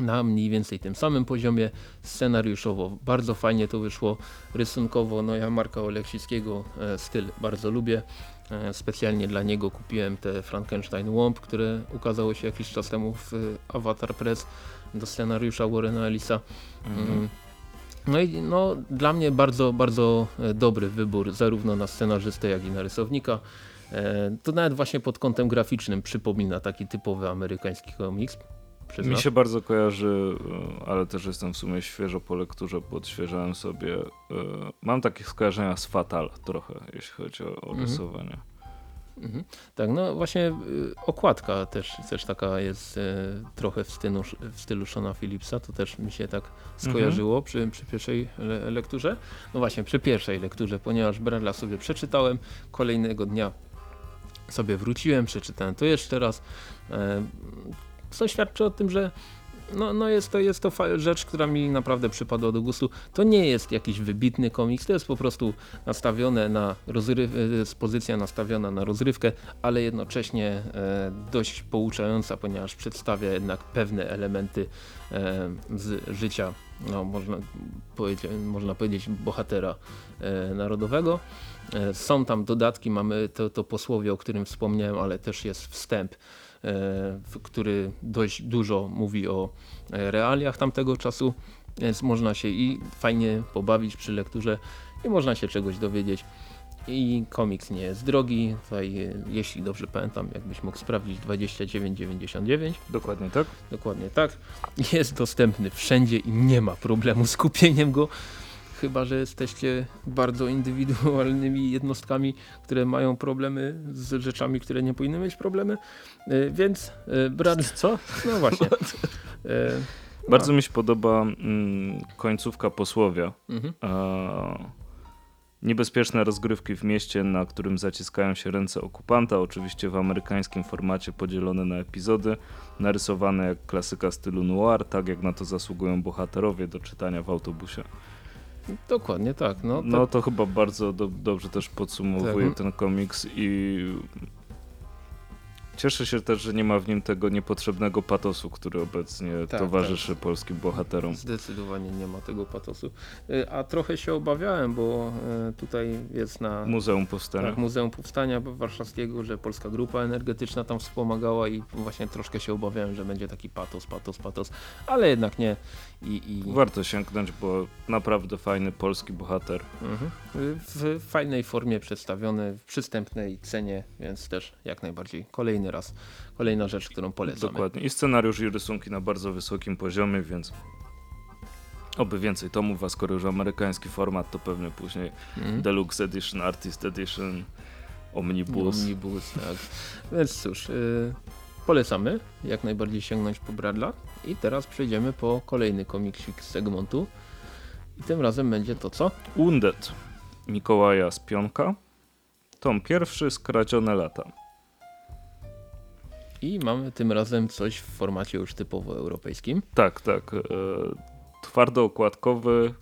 na mniej więcej tym samym poziomie scenariuszowo. Bardzo fajnie to wyszło rysunkowo. No ja Marka Oleksickiego e, styl bardzo lubię. Specjalnie dla niego kupiłem te Frankenstein Łąb, które ukazało się jakiś czas temu w Avatar Press do scenariusza Warrena Ellisa. Mm. No i no, dla mnie bardzo, bardzo e, dobry wybór zarówno na scenarzystę, jak i na rysownika. E, To nawet właśnie pod kątem graficznym przypomina taki typowy amerykański komiks. Przyznam.
Mi się bardzo kojarzy, e, ale też jestem w sumie świeżo po lekturze, bo odświeżałem sobie. Mam takie skojarzenia z Fatal trochę, jeśli chodzi o, o
Mhm.
rysowanie.
Mhm. Tak, no właśnie y, okładka też, też taka jest y, trochę w stylu, w stylu Shona Phillipsa, to też mi się tak skojarzyło przy, przy pierwszej le lekturze. No właśnie, przy pierwszej lekturze, ponieważ Bradla sobie przeczytałem, kolejnego dnia sobie wróciłem, przeczytałem to jeszcze raz, e, co świadczy o tym, że no, no jest to, jest to rzecz, która mi naprawdę przypadła do gustu. To nie jest jakiś wybitny komiks, to jest po prostu nastawione na rozrywkę, jest pozycja nastawiona na rozrywkę, ale jednocześnie e, dość pouczająca, ponieważ przedstawia jednak pewne elementy e, z życia, no, można, powiedzieć, można powiedzieć, bohatera e, narodowego. E, są tam dodatki, mamy to, to posłowie, o którym wspomniałem, ale też jest wstęp, e, który dość dużo mówi o e, realiach tamtego czasu, więc można się i fajnie pobawić przy lekturze i można się czegoś dowiedzieć. I komiks nie jest drogi, tutaj, e, jeśli dobrze pamiętam, jakbyś mógł sprawdzić 29,99.
Dokładnie tak?
Dokładnie tak. Jest dostępny wszędzie i nie ma problemu z kupieniem go. Chyba, że jesteście bardzo indywidualnymi jednostkami, które mają problemy z rzeczami, które nie powinny mieć problemy. E, Więc e, Brad... Co? No właśnie. E,
Bardzo mi się podoba mm, końcówka posłowia.
mhm.
E, niebezpieczne rozgrywki w mieście, na którym zaciskają się ręce okupanta, oczywiście w amerykańskim formacie podzielone na epizody, narysowane jak klasyka stylu noir, tak jak na to zasługują bohaterowie do czytania w autobusie.
Dokładnie tak. No, to,
No to chyba bardzo do, dobrze też podsumowuje
Tak.
ten komiks i cieszę się też, że nie ma w nim tego niepotrzebnego patosu, który obecnie
Tak,
towarzyszy polskim bohaterom.
Zdecydowanie nie ma tego patosu. E, A trochę się obawiałem, bo e, tutaj jest na
Muzeum Powstania.
tak, Muzeum Powstania Warszawskiego, że Polska Grupa Energetyczna tam wspomagała i właśnie troszkę się obawiałem, że będzie taki patos, patos, patos, ale jednak nie. I, i
Warto sięgnąć, bo naprawdę fajny polski bohater.
mhm. w fajnej formie przedstawiony, w przystępnej cenie, więc też jak najbardziej kolejny raz, kolejna rzecz, którą polecamy.
Dokładnie. I scenariusz i rysunki na bardzo wysokim poziomie, więc oby więcej tomów, a skoro już amerykański format, to pewnie później
Mhm.
Deluxe Edition, Artist Edition, Omnibus.
Omnibus, tak. Więc cóż, y, polecamy jak najbardziej sięgnąć po Bradla. I teraz przejdziemy po kolejny komiksik z segmentu. I tym razem będzie to co?
Wounded Mikołaja Spionka. Tom pierwszy, Skradzione lata.
I mamy tym razem coś w formacie już typowo europejskim.
Tak, tak. E, twardookładkowy,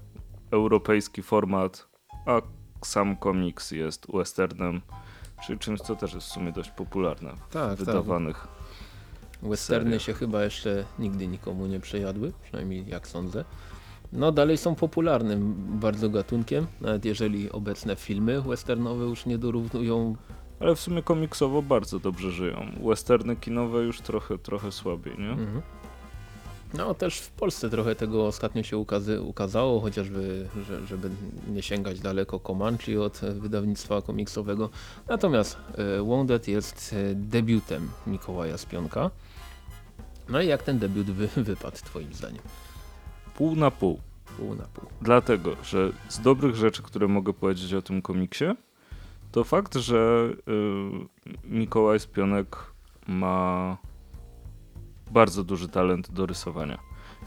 europejski format, a sam komiks jest westernem, czyli czymś, co też jest w sumie dość popularne w
Tak,
wydawanych.
Westerny
seriach.
się chyba jeszcze nigdy nikomu nie przejadły, przynajmniej jak sądzę. No dalej są popularnym bardzo gatunkiem, nawet jeżeli obecne filmy westernowe już nie dorównują
Ale w sumie komiksowo bardzo dobrze żyją. Westerny kinowe już trochę, trochę słabiej, nie?
Mhm. No też w Polsce trochę tego ostatnio się ukazy, ukazało, chociażby, że, żeby nie sięgać daleko Comanche od wydawnictwa komiksowego. Natomiast e, Wounded jest e, debiutem Mikołaja Spionka. No i jak ten debiut wy, wypadł twoim zdaniem?
Pół na pół.
Pół na pół.
Dlatego, że z dobrych rzeczy, które mogę powiedzieć o tym komiksie, to fakt, że y, Mikołaj Spionek ma bardzo duży talent do rysowania.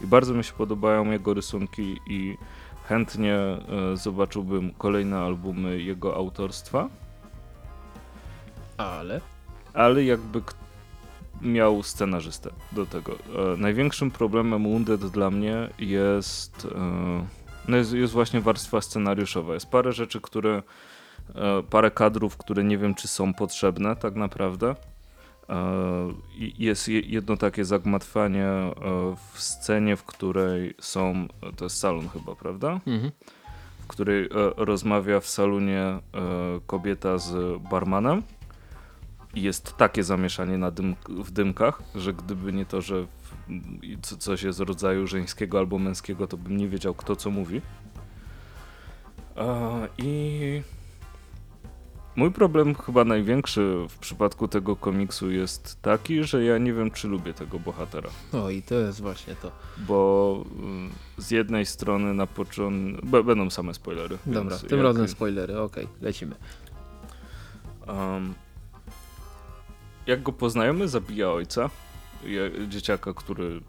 I bardzo mi się podobają jego rysunki i chętnie y, zobaczyłbym kolejne albumy jego autorstwa,
Ale
ale jakby miał scenarzystę do tego. E, największym problemem Wounded dla mnie jest, e, no jest, jest właśnie warstwa scenariuszowa. Jest parę rzeczy, które, e, parę kadrów, które nie wiem, czy są potrzebne tak naprawdę. E, jest je- jedno takie zagmatwanie e, w scenie, w której są, to jest salon chyba, prawda?
mhm.
w której e, rozmawia w salonie e, kobieta z barmanem. I jest takie zamieszanie na dym, w dymkach, że gdyby nie to, że w, coś jest rodzaju żeńskiego albo męskiego, to bym nie wiedział, kto co mówi. I mój problem chyba największy w przypadku tego komiksu jest taki, że ja nie wiem, czy lubię tego bohatera.
No i to jest właśnie to.
Bo mm, z jednej strony na początku. Będą same spoilery.
Dobra, tym razem spoilery, okej, lecimy.
Um, jak go poznajemy, zabija ojca, dzieciaka, który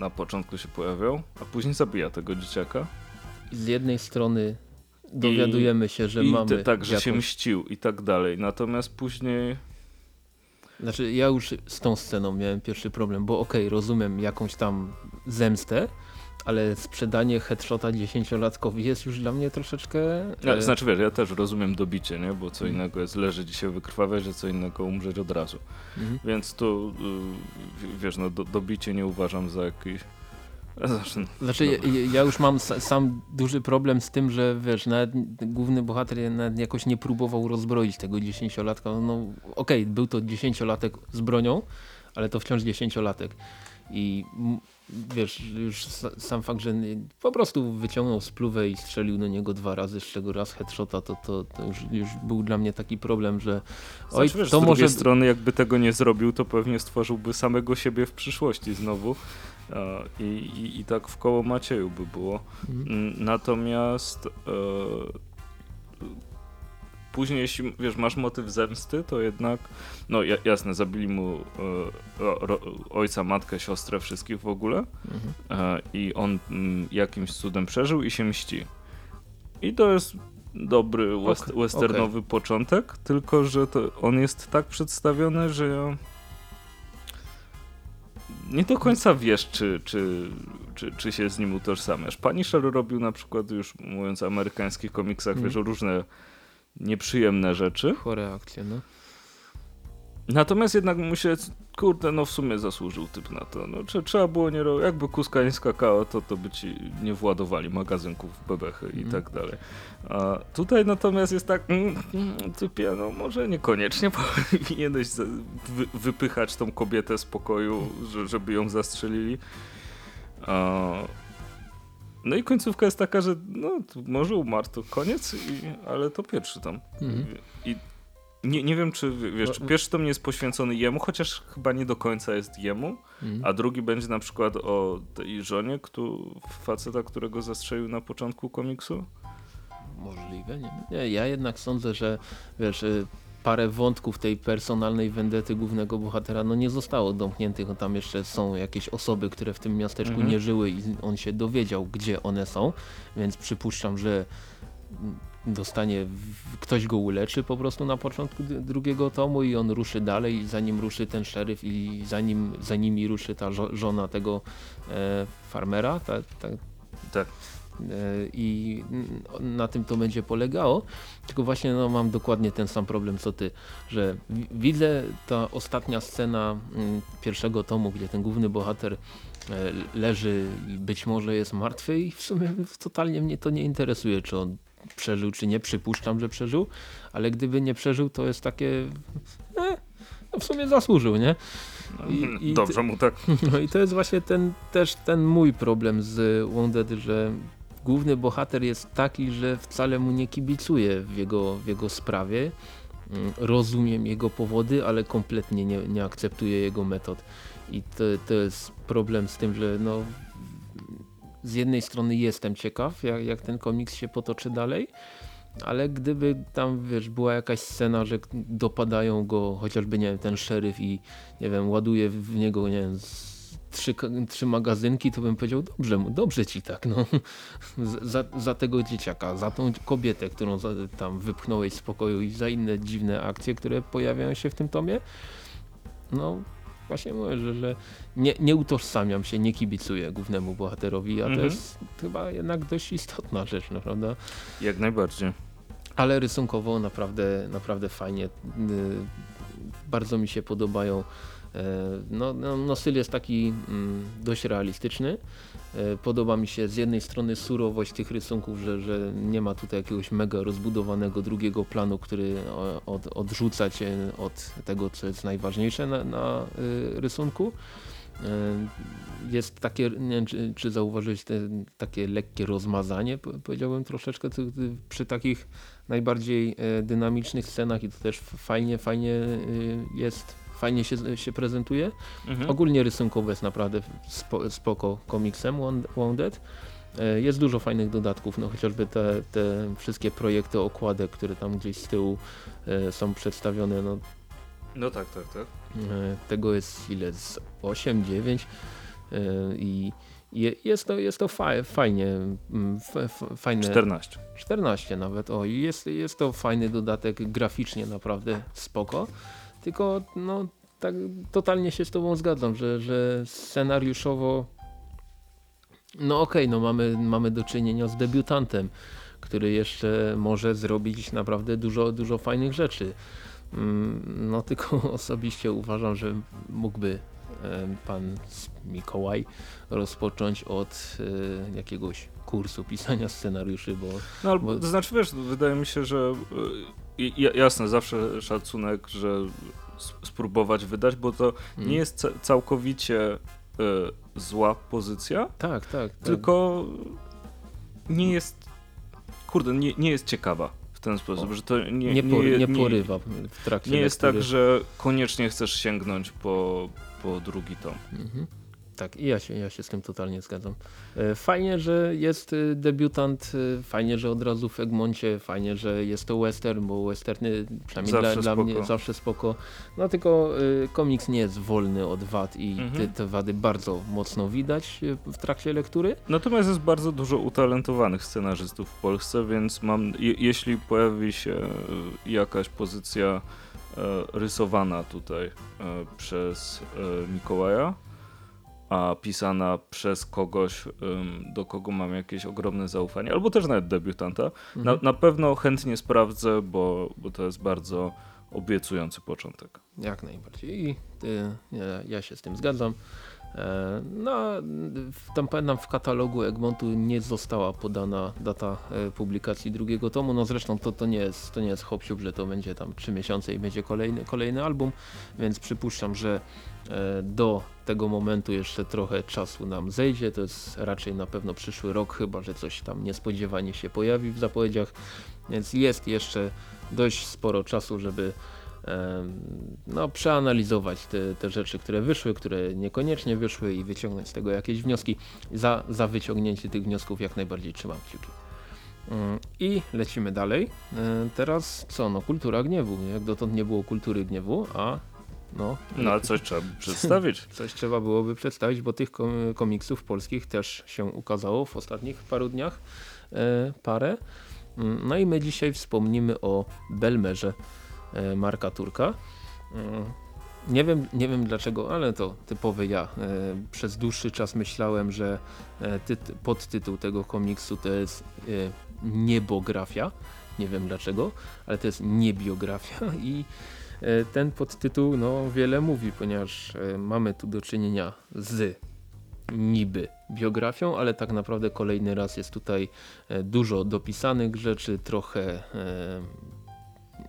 na początku się pojawiał, a później zabija tego dzieciaka.
Z jednej strony dowiadujemy się, że
I
mamy
te, tak, że się
jakąś
mścił i tak dalej. Natomiast później.
Znaczy ja już z tą sceną miałem pierwszy problem, bo okej, rozumiem jakąś tam zemstę, ale sprzedanie headshota dziesięciolatkowi jest już dla mnie troszeczkę...
No,
e,
znaczy wiesz, ja też rozumiem dobicie, nie? Bo co
Mhm.
innego jest leżeć i się wykrwawiać, a co innego umrzeć od razu.
mhm.
Więc tu y, wiesz, no do, dobicie nie uważam za jakiś. Znaczy,
Znaczy ja, ja już mam sa, sam duży problem z tym, że wiesz, nawet główny bohater nawet jakoś nie próbował rozbroić tego dziesięciolatka. No okej, był to dziesięciolatek z bronią, ale to wciąż dziesięciolatek. I wiesz, już sa, sam fakt, że po prostu wyciągnął spluwę i strzelił do niego dwa razy, z czego raz headshota, to, to, to już, już był dla mnie taki problem, że oj,
Znaczy, wiesz,
to
z drugiej
może...
strony, jakby tego nie zrobił, to pewnie stworzyłby samego siebie w przyszłości znowu. I, i, I tak w koło Macieju by było.
Mhm.
Natomiast e, później, jeśli wiesz, masz motyw zemsty, to jednak, no ja, jasne, zabili mu e, ro, ojca, matkę, siostrę, wszystkich w ogóle.
Mhm.
E, i on mm, jakimś cudem przeżył i się mści. I to jest dobry west
Ok,
westernowy początek, tylko że to on jest tak przedstawiony, że ja nie do końca wiesz, czy, czy, czy, czy się z nim utożsamiasz. Punisher robił na przykład już, mówiąc o amerykańskich komiksach,
Mhm.
wiesz, różne nieprzyjemne rzeczy.
Chore akcje, no.
Natomiast jednak się, kurde, no w sumie zasłużył typ na to. No, czy, trzeba było nie robić, jakby kuska nie skakała, to, to by ci nie władowali magazynków bebechy i
Mhm.
tak dalej. A tutaj natomiast jest tak, mm, mm, typie, no może niekoniecznie powinieneś wy, wypychać tą kobietę z pokoju, że, żeby ją zastrzelili. A, no i końcówka jest taka, że no może umarł, to koniec, i, ale to pierwszy tam.
Mhm.
I nie, nie wiem, czy wiesz,
No,
czy pierwszy tom nie jest poświęcony jemu, chociaż chyba nie do końca jest jemu,
Mhm.
a drugi będzie na przykład o tej żonie, kto, faceta, którego zastrzelił na początku komiksu.
Możliwe, nie? nie. Ja jednak sądzę, że wiesz, y, parę wątków tej personalnej wendety głównego bohatera no nie zostało domkniętych. No, tam jeszcze są jakieś osoby, które w tym miasteczku
Mhm.
nie żyły i on się dowiedział, gdzie one są, więc przypuszczam, że dostanie, ktoś go uleczy po prostu na początku drugiego tomu i on ruszy dalej, zanim ruszy ten szeryf i zanim za nimi ruszy ta żo żona tego e, farmera, ta, ta,
Tak.
E, i na tym to będzie polegało. Tylko właśnie no, mam dokładnie ten sam problem co ty, że wi- widzę ta ostatnia scena mm, pierwszego tomu, gdzie ten główny bohater e, leży i być może jest martwy i w sumie totalnie mnie to nie interesuje, czy on przeżył, czy nie. Przypuszczam, że przeżył, ale gdyby nie przeżył, to jest takie e, no w sumie zasłużył, nie? I- i
Dobrze mu tak.
No i to jest właśnie ten, też ten mój problem z Wounded, że główny bohater jest taki, że wcale mu nie kibicuję w jego, w jego sprawie. Mm, Rozumiem jego powody, ale kompletnie nie, nie akceptuję jego metod. I to, to jest problem z tym, że no, z jednej strony jestem ciekaw, jak, jak ten komiks się potoczy dalej, ale gdyby tam, wiesz, była jakaś scena, że dopadają go chociażby, nie wiem, ten szeryf i, nie wiem, ładuje w niego, nie wiem, trzy, trzy magazynki, to bym powiedział, dobrze, dobrze ci tak, no. Za, za tego dzieciaka, za tą kobietę, którą za, tam wypchnąłeś z pokoju i za inne dziwne akcje, które pojawiają się w tym tomie. No, właśnie mówię, że, że nie, nie utożsamiam się, nie kibicuję głównemu bohaterowi, a to
Mhm.
jest chyba jednak dość istotna rzecz, no, prawda?
Jak najbardziej.
Ale rysunkowo naprawdę, naprawdę fajnie. y, Bardzo mi się podobają. E, No, no, no styl jest taki mm, dość realistyczny. E, Podoba mi się z jednej strony surowość tych rysunków, że, że nie ma tutaj jakiegoś mega rozbudowanego drugiego planu, który od, odrzuca cię od tego, co jest najważniejsze na, na y, rysunku. E, Jest takie, nie wiem, czy, czy zauważyłeś te, takie lekkie rozmazanie, po- powiedziałbym troszeczkę przy takich najbardziej dynamicznych scenach i to też fajnie, fajnie y, jest, fajnie się, się prezentuje.
Mhm.
Ogólnie rysunkowo jest naprawdę spo, spoko komiksem Wound- Wounded. E, Jest dużo fajnych dodatków, no chociażby te, te wszystkie projekty okładek, które tam gdzieś z tyłu e, są przedstawione, no
No tak, tak, tak.
E, Tego jest ile? Z 8, 9 e, i je- jest to, jest to fa fajnie, mm, fajne.
14.
14 nawet, o jest, jest to fajny dodatek, graficznie naprawdę spoko, tylko no tak totalnie się z tobą zgadzam, że, że scenariuszowo no okej, no mamy, mamy do czynienia z debiutantem, który jeszcze może zrobić naprawdę dużo, dużo fajnych rzeczy. Mm, No tylko osobiście uważam, że mógłby e, pan Mikołaj rozpocząć od e, jakiegoś kursu pisania scenariuszy, bo
No albo,
Bo-
to znaczy wiesz, wydaje mi się, że y, i- jasne, zawsze szacunek, że spróbować wydać, bo to
mm,
nie jest ca- całkowicie y, zła pozycja,
tak, tak, tak.
tylko nie jest, kurde, nie, nie jest ciekawa w ten sposób,
O.
że to nie,
nie, nie,
nie,
porywa w trakcie
nie jest tak, że koniecznie chcesz sięgnąć po, po drugi tom.
Mhm. Tak, i ja się, ja się z tym totalnie zgadzam. E, Fajnie, że jest y, debiutant, y, fajnie, że od razu w Egmoncie, fajnie, że jest to western, bo westerny przynajmniej dla,
Zawsze
dla mnie zawsze spoko. No tylko komiks nie jest wolny od wad i
Mhm.
te, te wady bardzo mocno widać w trakcie lektury.
Natomiast jest bardzo dużo utalentowanych scenarzystów w Polsce, więc mam, je, jeśli pojawi się e, jakaś pozycja e, rysowana tutaj e, przez e, Mikołaja, a pisana przez kogoś, do kogo mam jakieś ogromne zaufanie, albo też nawet debiutanta, na,
Mhm.
na pewno chętnie sprawdzę, bo, bo to jest bardzo obiecujący początek.
Jak najbardziej. I y, ja, ja się z tym zgadzam. E, no, w- tam pamiętam w katalogu Egmontu nie została podana data e, publikacji drugiego tomu. No zresztą to, to nie jest, to nie jest hop że to będzie tam trzy miesiące i będzie kolejny, kolejny album, więc przypuszczam, że e, do tego momentu jeszcze trochę czasu nam zejdzie. To jest raczej na pewno przyszły rok, chyba że coś tam niespodziewanie się pojawi w zapowiedziach. Więc jest jeszcze dość sporo czasu, żeby no, przeanalizować te, te rzeczy, które wyszły, które niekoniecznie wyszły i wyciągnąć z tego jakieś wnioski. Za, za wyciągnięcie tych wniosków jak najbardziej trzymam kciuki. Mm, I lecimy dalej. E, Teraz co? No kultura gniewu. Jak dotąd nie było kultury gniewu, a no,
No ale coś trzeba przedstawić.
coś trzeba byłoby przedstawić, bo tych kom- komiksów polskich też się ukazało w ostatnich paru dniach e, parę. Mm, No i my dzisiaj wspomnimy o Belmerze e, Marka Turka. Mm, Nie wiem, nie wiem dlaczego, ale to typowy ja. E, Przez dłuższy czas myślałem, że e, tyt- podtytuł tego komiksu to jest e, niebografia. Nie wiem dlaczego, ale to jest niebiografia i ten podtytuł no, wiele mówi, ponieważ e, mamy tu do czynienia z niby biografią, ale tak naprawdę kolejny raz jest tutaj e, dużo dopisanych rzeczy, trochę e,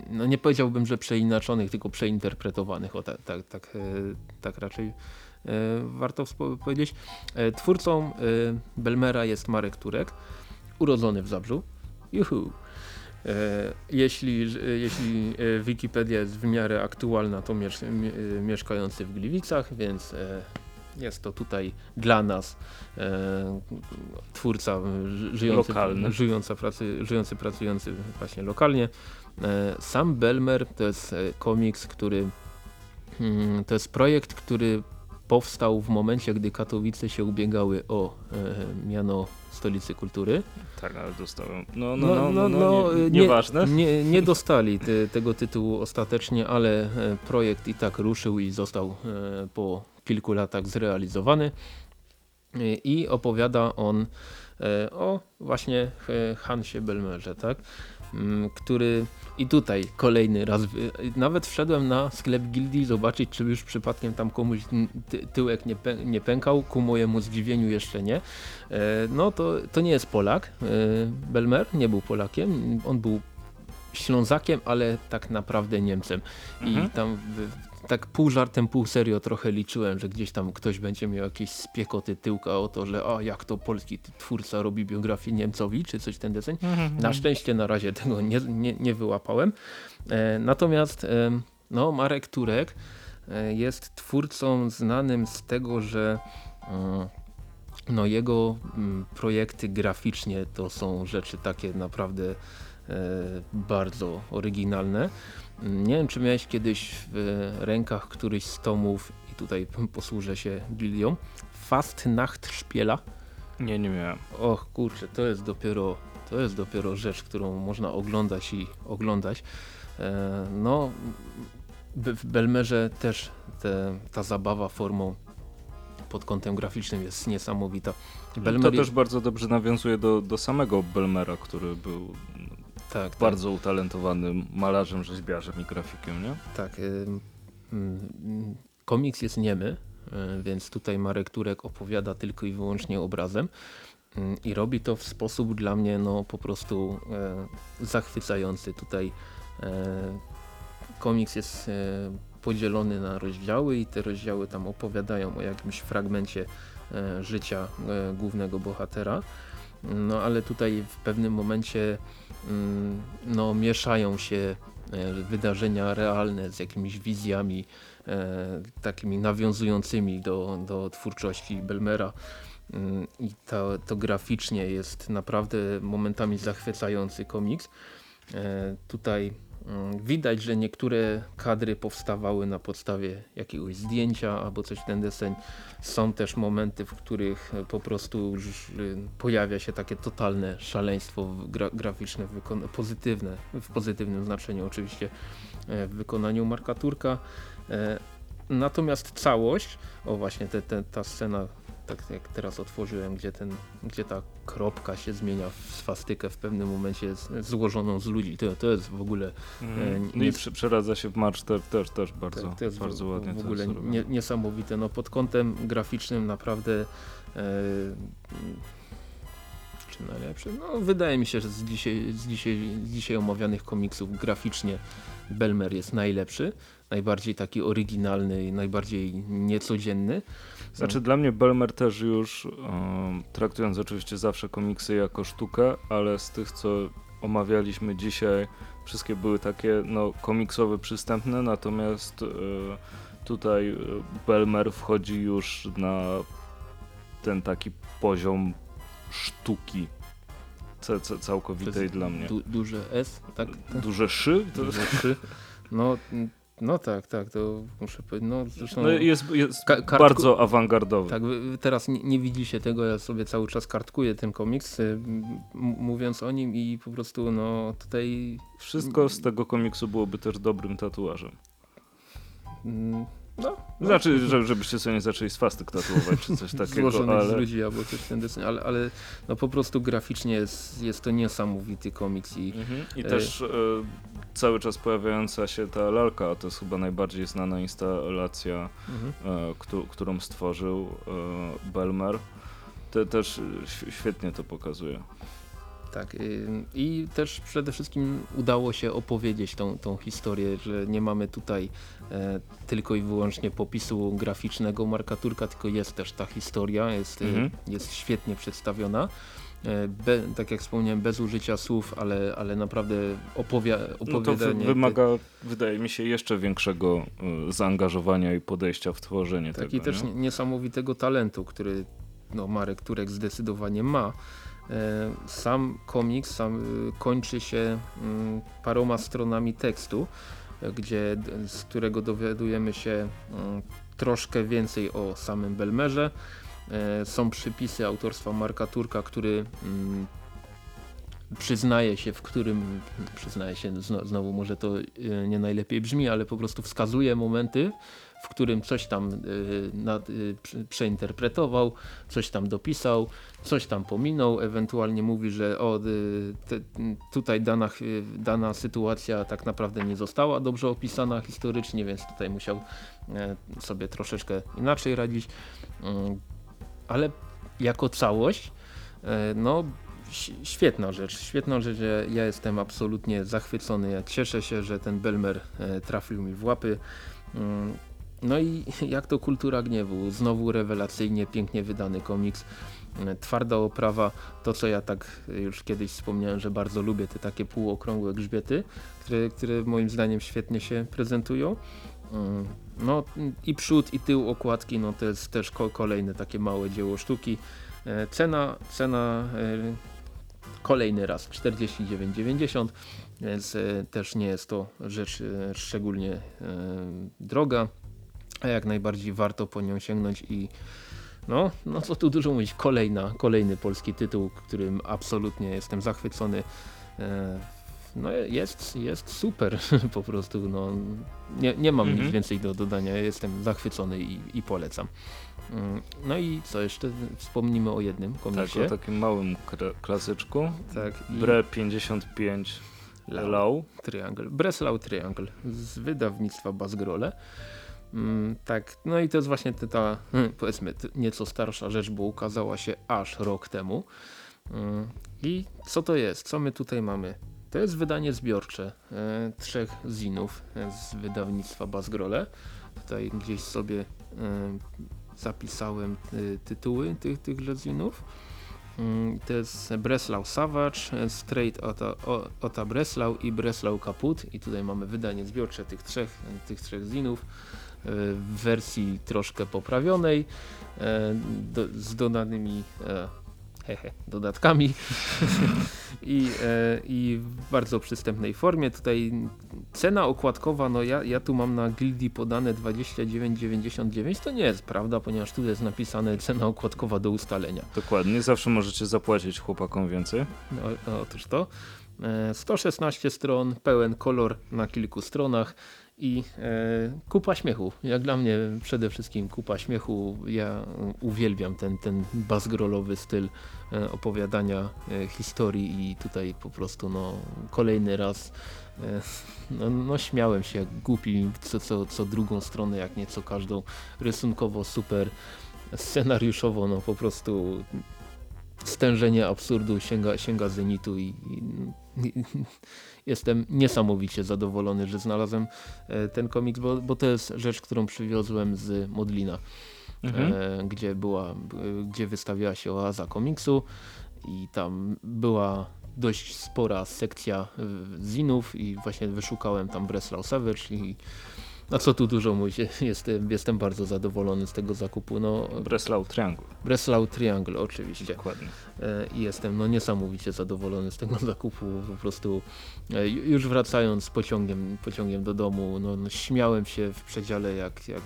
no nie powiedziałbym, że przeinaczonych, tylko przeinterpretowanych, o tak, tak, tak, e, tak raczej e, warto powiedzieć. Twórcą Belmera jest Marek Turek, urodzony w Zabrzu. Juhu. Jeśli, jeśli Wikipedia jest w miarę aktualna, to mieszkający w Gliwicach, więc jest to tutaj dla nas e, twórca żyjący,
Lokalny.
żyjąca pracy, żyjący, pracujący właśnie lokalnie. E, sam Belmer to jest e, komiks, który mm, to jest projekt, który powstał w momencie, gdy Katowice się ubiegały o e, miano stolicy kultury.
Tak, ale dostałem. No, no, no, no, no, no nie, nieważne.
Nie, nie, dostali te, tego tytułu ostatecznie, ale e, projekt i tak ruszył i został e, po kilku latach zrealizowany i opowiada on e, o właśnie Hansie Belmerze, tak? Mm, który i tutaj kolejny raz, nawet wszedłem na sklep Gildii zobaczyć, czy już przypadkiem tam komuś tyłek nie, pę nie pękał, ku mojemu zdziwieniu jeszcze nie. E, no to, to nie jest Polak, e, Belmer nie był Polakiem, on był Ślązakiem, ale tak naprawdę Niemcem. Mhm. I tam tak pół żartem, pół serio trochę liczyłem, że gdzieś tam ktoś będzie miał jakieś spiekoty tyłka o to, że a jak to polski twórca robi biografię Niemcowi, czy coś ten deseń. Mhm. Na szczęście na razie tego nie, nie, nie wyłapałem. E, natomiast e, no, Marek Turek e, jest twórcą znanym z tego, że e, no, jego m, mm, projekty graficznie to są rzeczy takie naprawdę e, bardzo oryginalne. Nie wiem, czy miałeś kiedyś w rękach któryś z tomów i tutaj posłużę się gilią. Fast Nacht Szpiela.
Nie, nie miałem.
Och kurczę, to jest dopiero, to jest dopiero rzecz, którą można oglądać i oglądać. E, no, w Belmerze też te, ta zabawa formą pod kątem graficznym jest niesamowita.
Belmer to też bardzo dobrze nawiązuje do, do samego Belmera, który był tak, tak, bardzo tak. utalentowanym malarzem, rzeźbiarzem i grafikiem, nie?
Tak. Y, komiks jest niemy, y, więc tutaj Marek Turek opowiada tylko i wyłącznie obrazem y, i robi to w sposób dla mnie no po prostu y, zachwycający. Tutaj komiks jest podzielony na rozdziały i te rozdziały tam opowiadają o jakimś fragmencie życia głównego bohatera. No ale tutaj w pewnym momencie mm, no, mieszają się e, wydarzenia realne z jakimiś wizjami e, takimi nawiązującymi do, do twórczości Belmera mm, i to, to graficznie jest naprawdę momentami zachwycający komiks. E, tutaj widać, że niektóre kadry powstawały na podstawie jakiegoś zdjęcia albo coś ten deseń. Są też momenty, w których po prostu y, pojawia się takie totalne szaleństwo gra graficzne, pozytywne, w pozytywnym znaczeniu oczywiście e, w wykonaniu Marka Turka. E, natomiast całość, o właśnie te, te, ta scena tak jak teraz otworzyłem, gdzie, ten, gdzie ta kropka się zmienia w swastykę w pewnym momencie złożoną z ludzi. To, to jest w ogóle...
Mm. no i przeradza się w marsz też, też, też bardzo, tak, to jest bardzo w, ładnie.
W ogóle nie, niesamowite. No pod kątem graficznym naprawdę e, czy najlepszy? No wydaje mi się, że z dzisiaj, z dzisiaj, z dzisiaj omawianych komiksów graficznie Belmer jest najlepszy, najbardziej taki oryginalny i najbardziej niecodzienny.
Znaczy dla mnie Belmer też już, um, traktując oczywiście zawsze komiksy jako sztukę, ale z tych co omawialiśmy dzisiaj, wszystkie były takie no, komiksowe, przystępne, natomiast y, tutaj e, Belmer wchodzi już na ten taki poziom sztuki całkowitej dla mnie.
Du duże S, tak?
Duże szy?
Duże szy. No no tak, tak, to muszę powiedzieć. No, zresztą
no jest jest bardzo awangardowy.
Tak, teraz nie, nie widzi się tego, ja sobie cały czas kartkuję ten komiks, y, mówiąc o nim i po prostu no tutaj...
Wszystko z tego komiksu byłoby też dobrym tatuażem.
Mm, no,
no. Znaczy, że, żebyście sobie nie zaczęli swastyk tatuować czy coś takiego.
Złożonych ale... z ludzi albo coś ten deseń, ale, ale no po prostu graficznie jest, jest to niesamowity komiks. I,
mhm. I e... też e, cały czas pojawiająca się ta lalka, to jest chyba najbardziej znana instalacja, mhm. e, którą stworzył e, Belmer. Te, też świetnie to pokazuje.
Tak, y, i też przede wszystkim udało się opowiedzieć tą, tą historię, że nie mamy tutaj e, tylko i wyłącznie popisu graficznego Marka Turka, tylko jest też ta historia, jest, y,
Mhm.
jest świetnie przedstawiona. E, Be, tak jak wspomniałem, bez użycia słów, ale, ale naprawdę opowia,
No to wy,
opowiadanie.
wymaga, wydaje mi się, jeszcze większego y, zaangażowania i podejścia w tworzenie
Tak
tego.
i też
nie?
niesamowitego talentu, który no, Marek Turek zdecydowanie ma. E, Sam komiks sam y, kończy się mm, paroma stronami tekstu, e, gdzie, z którego dowiadujemy się mm, troszkę więcej o samym Belmerze. E, Są przypisy autorstwa Marka Turka, który mm, przyznaje się, w którym, przyznaje się, zno- znowu może to y, nie najlepiej brzmi, ale po prostu wskazuje momenty, w którym coś tam y, nad, y, prze- przeinterpretował, coś tam dopisał, coś tam pominął, ewentualnie mówi, że o, te, tutaj dana, dana sytuacja tak naprawdę nie została dobrze opisana historycznie, więc tutaj musiał sobie troszeczkę inaczej radzić. Mm, Ale jako całość, no świetna rzecz, świetna rzecz, ja jestem absolutnie zachwycony, ja cieszę się, że ten Belmer e, trafił mi w łapy. Mm, No i jak to kultura gniewu, znowu rewelacyjnie, pięknie wydany komiks, e, twarda oprawa, to co ja tak już kiedyś wspomniałem, że bardzo lubię te takie półokrągłe grzbiety, które, które moim zdaniem świetnie się prezentują. Mm, No i przód i tył okładki, no to jest też ko kolejne takie małe dzieło sztuki. E, Cena, cena e, kolejny raz 49,90 więc e, też nie jest to rzecz e, szczególnie e, droga, a jak najbardziej warto po nią sięgnąć i no, no co tu dużo mówić, kolejna, kolejny polski tytuł, którym absolutnie jestem zachwycony. No jest, jest super po prostu, no, nie, nie mam
Mhm.
nic więcej do dodania, jestem zachwycony i, i polecam. Mm, No i co jeszcze wspomnimy o jednym
Tak,
komiksie.
o takim małym klasyczku.
Tak, i
Bre 55
Lau.
Lau.
Triangle, Breslau Triangle z wydawnictwa Bazgrole. Mm, tak, no i to jest właśnie ta, ta hmm, powiedzmy nieco starsza rzecz, bo ukazała się aż rok temu. Mm, I co to jest? Co my tutaj mamy? To jest wydanie zbiorcze e, trzech zinów e, z wydawnictwa Bazgrole. Tutaj gdzieś sobie e, zapisałem e, tytuły tych, tychże zinów. Mm, To jest Breslau Savage, Straight Otta, O- Otta Breslau i Breslau Kaput. I tutaj mamy wydanie zbiorcze tych trzech, tych trzech zinów e, w wersji troszkę poprawionej, do, z dodanymi e, hehe, dodatkami I, e, i w bardzo przystępnej formie. Tutaj cena okładkowa, no ja, ja tu mam na Gildii podane 29,99. To nie jest prawda, ponieważ tu jest napisane cena okładkowa do ustalenia.
Dokładnie, zawsze możecie zapłacić chłopakom więcej.
No, no, otóż to. E, 116 stron, pełen kolor na kilku stronach i e, kupa śmiechu. Jak dla mnie przede wszystkim kupa śmiechu. Ja uwielbiam ten, ten bazgrolowy styl e, opowiadania e, historii i tutaj po prostu no, kolejny raz no, no śmiałem się jak głupi co, co, co drugą stronę, jak nie co każdą. Rysunkowo super, scenariuszowo no po prostu stężenie absurdu sięga, sięga zenitu i, i, i jestem niesamowicie zadowolony, że znalazłem e, ten komiks, bo, bo to jest rzecz, którą przywiozłem z Modlina,
Mhm.
e, gdzie była, e, gdzie wystawiała się oaza komiksu i tam była dość spora sekcja e, zinów i właśnie wyszukałem tam Breslau Savage i no co tu dużo mówić, jestem, jestem bardzo zadowolony z tego zakupu. No,
Breslau Triangle.
Breslau Triangle oczywiście.
Dokładnie.
E, i jestem no niesamowicie zadowolony z tego zakupu. Po prostu e, ju- już wracając pociągiem, pociągiem do domu, no, no śmiałem się w przedziale jak jak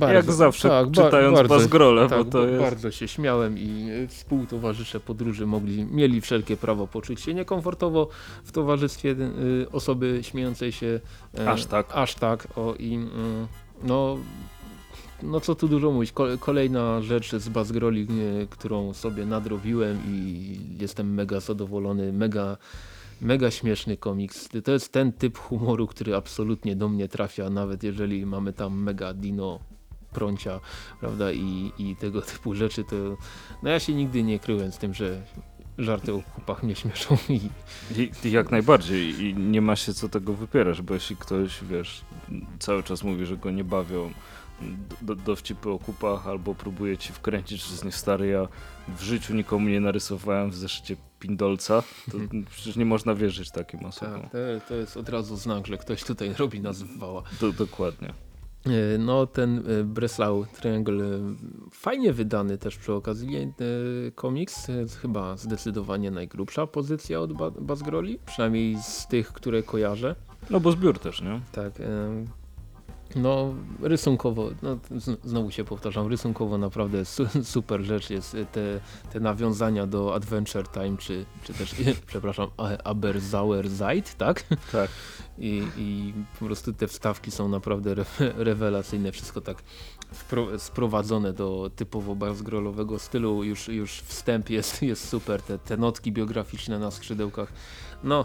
Jak zawsze,
ba-
czytając Bazgrole,
tak,
bo to jest...
Bardzo się śmiałem i e, współtowarzysze podróży mogli, mieli wszelkie prawo poczuć się niekomfortowo w towarzystwie e, osoby śmiejącej się e,
Aż tak.
Aż tak. O, i, mm, no, no co tu dużo mówić. Ko- Kolejna rzecz z Bazgroli, e, którą sobie nadrobiłem i jestem mega zadowolony, mega mega śmieszny komiks. To jest ten typ humoru, który absolutnie do mnie trafia, nawet jeżeli mamy tam mega dino prącia, prawda, i, i tego typu rzeczy, to no ja się nigdy nie kryłem z tym, że żarty o kupach mnie śmieszą i
I, jak najbardziej i nie ma się co tego wypierać, bo jeśli ktoś, wiesz, cały czas mówi, że go nie bawią do, dowcipy o kupach albo próbuje ci wkręcić, że jest nie stary, ja w życiu nikomu nie narysowałem w zeszycie Pindolca, to przecież nie można wierzyć takim osobom.
tak, to, to jest od razu znak, że ktoś tutaj robi nas.
Do, dokładnie.
E, No ten e, Breslau Triangle e, fajnie wydany też przy okazji komiks, chyba zdecydowanie najgrubsza pozycja od Ba- Bazgroli, przynajmniej z tych, które kojarzę.
No bo zbiór też, nie?
Tak. No, rysunkowo, no, znowu się powtarzam, rysunkowo naprawdę su super rzecz jest e, te, te nawiązania do Adventure Time, czy, czy też, przepraszam, Aberzauer Zeit, tak?
Tak.
I, I po prostu te wstawki są naprawdę re rewelacyjne, wszystko tak sprowadzone do typowo bazgrolowego stylu, już, już wstęp jest, jest super, te, te notki biograficzne na skrzydełkach, no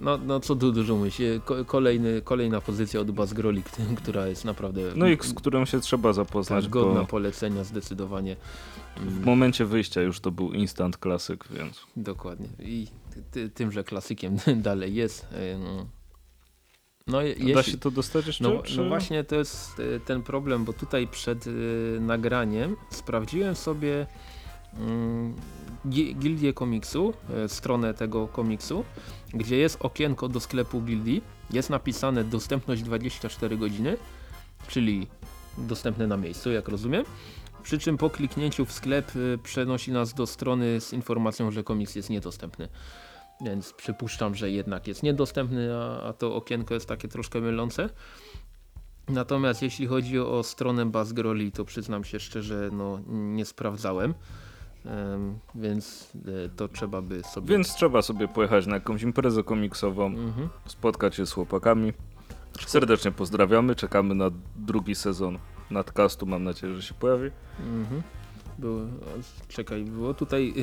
no, no co tu dużo mówić, E, ko kolejny, kolejna pozycja od Bazgroli, k- która jest naprawdę
No i z którą się trzeba
tak,
zapoznać,
godna
bo
polecenia zdecydowanie. Mm,
w momencie wyjścia już to był instant klasyk, więc
Dokładnie. I ty, ty, tymże klasykiem dalej jest. e, No, no je-
da
jeśli,
się to dostać jeszcze?
no,
czy...
no właśnie to jest e, ten problem, bo tutaj przed nagraniem sprawdziłem sobie mm, gi- gildię komiksu, stronę tego komiksu, gdzie jest okienko do sklepu gildii, jest napisane dostępność 24 godziny, czyli dostępne na miejscu, jak rozumiem. Przy czym po kliknięciu w sklep y, przenosi nas do strony z informacją, że komiks jest niedostępny. Więc przypuszczam, że jednak jest niedostępny, a, a to okienko jest takie troszkę mylące. Natomiast jeśli chodzi o stronę Bazgroli, to przyznam się szczerze, no nie sprawdzałem. Więc e, to trzeba by sobie...
Więc trzeba sobie pojechać na jakąś imprezę komiksową,
Mhm.
spotkać się z chłopakami. Serdecznie pozdrawiamy, czekamy na drugi sezon nadcastu, mam nadzieję, że się pojawi.
Mhm. Było, czekaj, było tutaj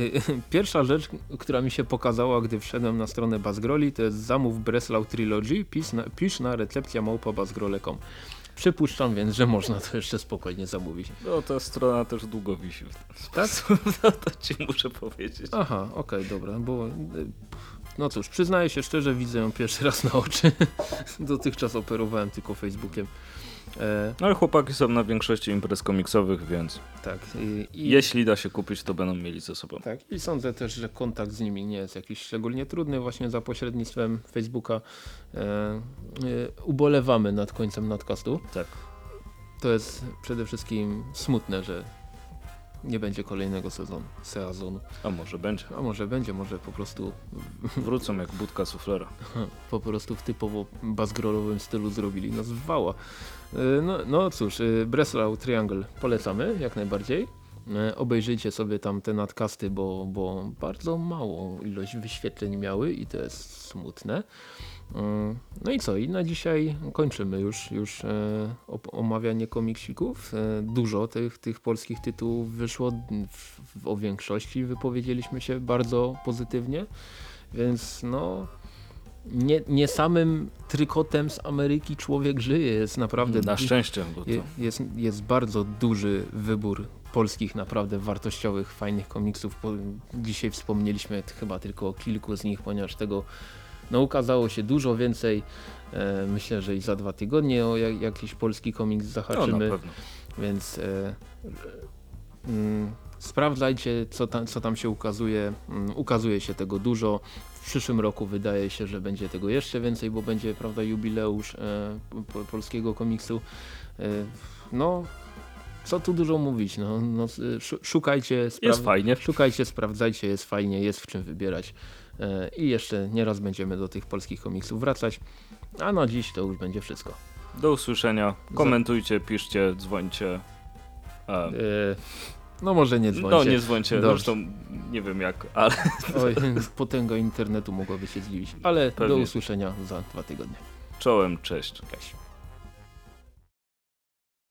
pierwsza rzecz, która mi się pokazała, gdy wszedłem na stronę Bazgroli, to jest zamów Breslau Trilogy, pisz na, pisz na recepcja małpa bazgrole.com. Przypuszczam więc, że można to jeszcze spokojnie zamówić.
No ta strona też długo wisi.
Tak?
No to ci muszę powiedzieć.
Aha, okej, dobra, bo y, no cóż, przyznaję się szczerze, widzę ją pierwszy raz na oczy. Dotychczas operowałem tylko Facebookiem. E,
No ale chłopaki są na większości imprez komiksowych, więc
tak. I, i,
jeśli da się kupić, to będą mieli ze sobą.
Tak, i sądzę też, że kontakt z nimi nie jest jakiś szczególnie trudny właśnie za pośrednictwem Facebooka. E, e, ubolewamy nad końcem nadcastu.
Tak.
To jest przede wszystkim smutne, że nie będzie kolejnego sezonu, sezonu.
A może będzie.
A może będzie, może po prostu
Wrócą jak budka suflera.
po prostu w typowo bazgrolowym stylu zrobili nas w wała. E, No, no cóż, e, Breslau Triangle polecamy jak najbardziej. E, Obejrzyjcie sobie tam te nadcasty, bo, bo bardzo małą ilość wyświetleń miały i to jest smutne. No i co? I na dzisiaj kończymy już, już omawianie komiksików. Dużo tych, tych polskich tytułów wyszło. O większości wypowiedzieliśmy się bardzo pozytywnie. Więc no, nie, nie samym trykotem z Ameryki człowiek żyje. Jest naprawdę
Na szczęście, bo to...
je, jest, jest bardzo duży wybór polskich, naprawdę wartościowych, fajnych komiksów. Dzisiaj wspomnieliśmy chyba tylko o kilku z nich, ponieważ tego no, ukazało się dużo więcej. E, myślę, że i za dwa tygodnie o jak, jakiś polski komiks
No, na
zahaczymy.
pewno.
Więc e, mm, sprawdzajcie, co tam, co tam się ukazuje. Mm, ukazuje się tego dużo. W przyszłym roku wydaje się, że będzie tego jeszcze więcej, bo będzie prawda, jubileusz e, po, polskiego komiksu. E, no, co tu dużo mówić. No, no, sz- szukajcie,
Jest fajnie.
szukajcie, sprawdzajcie, jest fajnie, jest w czym wybierać. E, I jeszcze nieraz będziemy do tych polskich komiksów wracać. A na dziś to już będzie wszystko.
Do usłyszenia. Komentujcie, piszcie, dzwońcie. A,
E, no może nie dzwońcie.
no nie dzwońcie,
Dobrze.
zresztą nie wiem jak, ale
Oj, potęga internetu mogłaby się zdziwić. Ale do
Pewnie.
usłyszenia za dwa tygodnie.
czołem, cześć.
Cześć.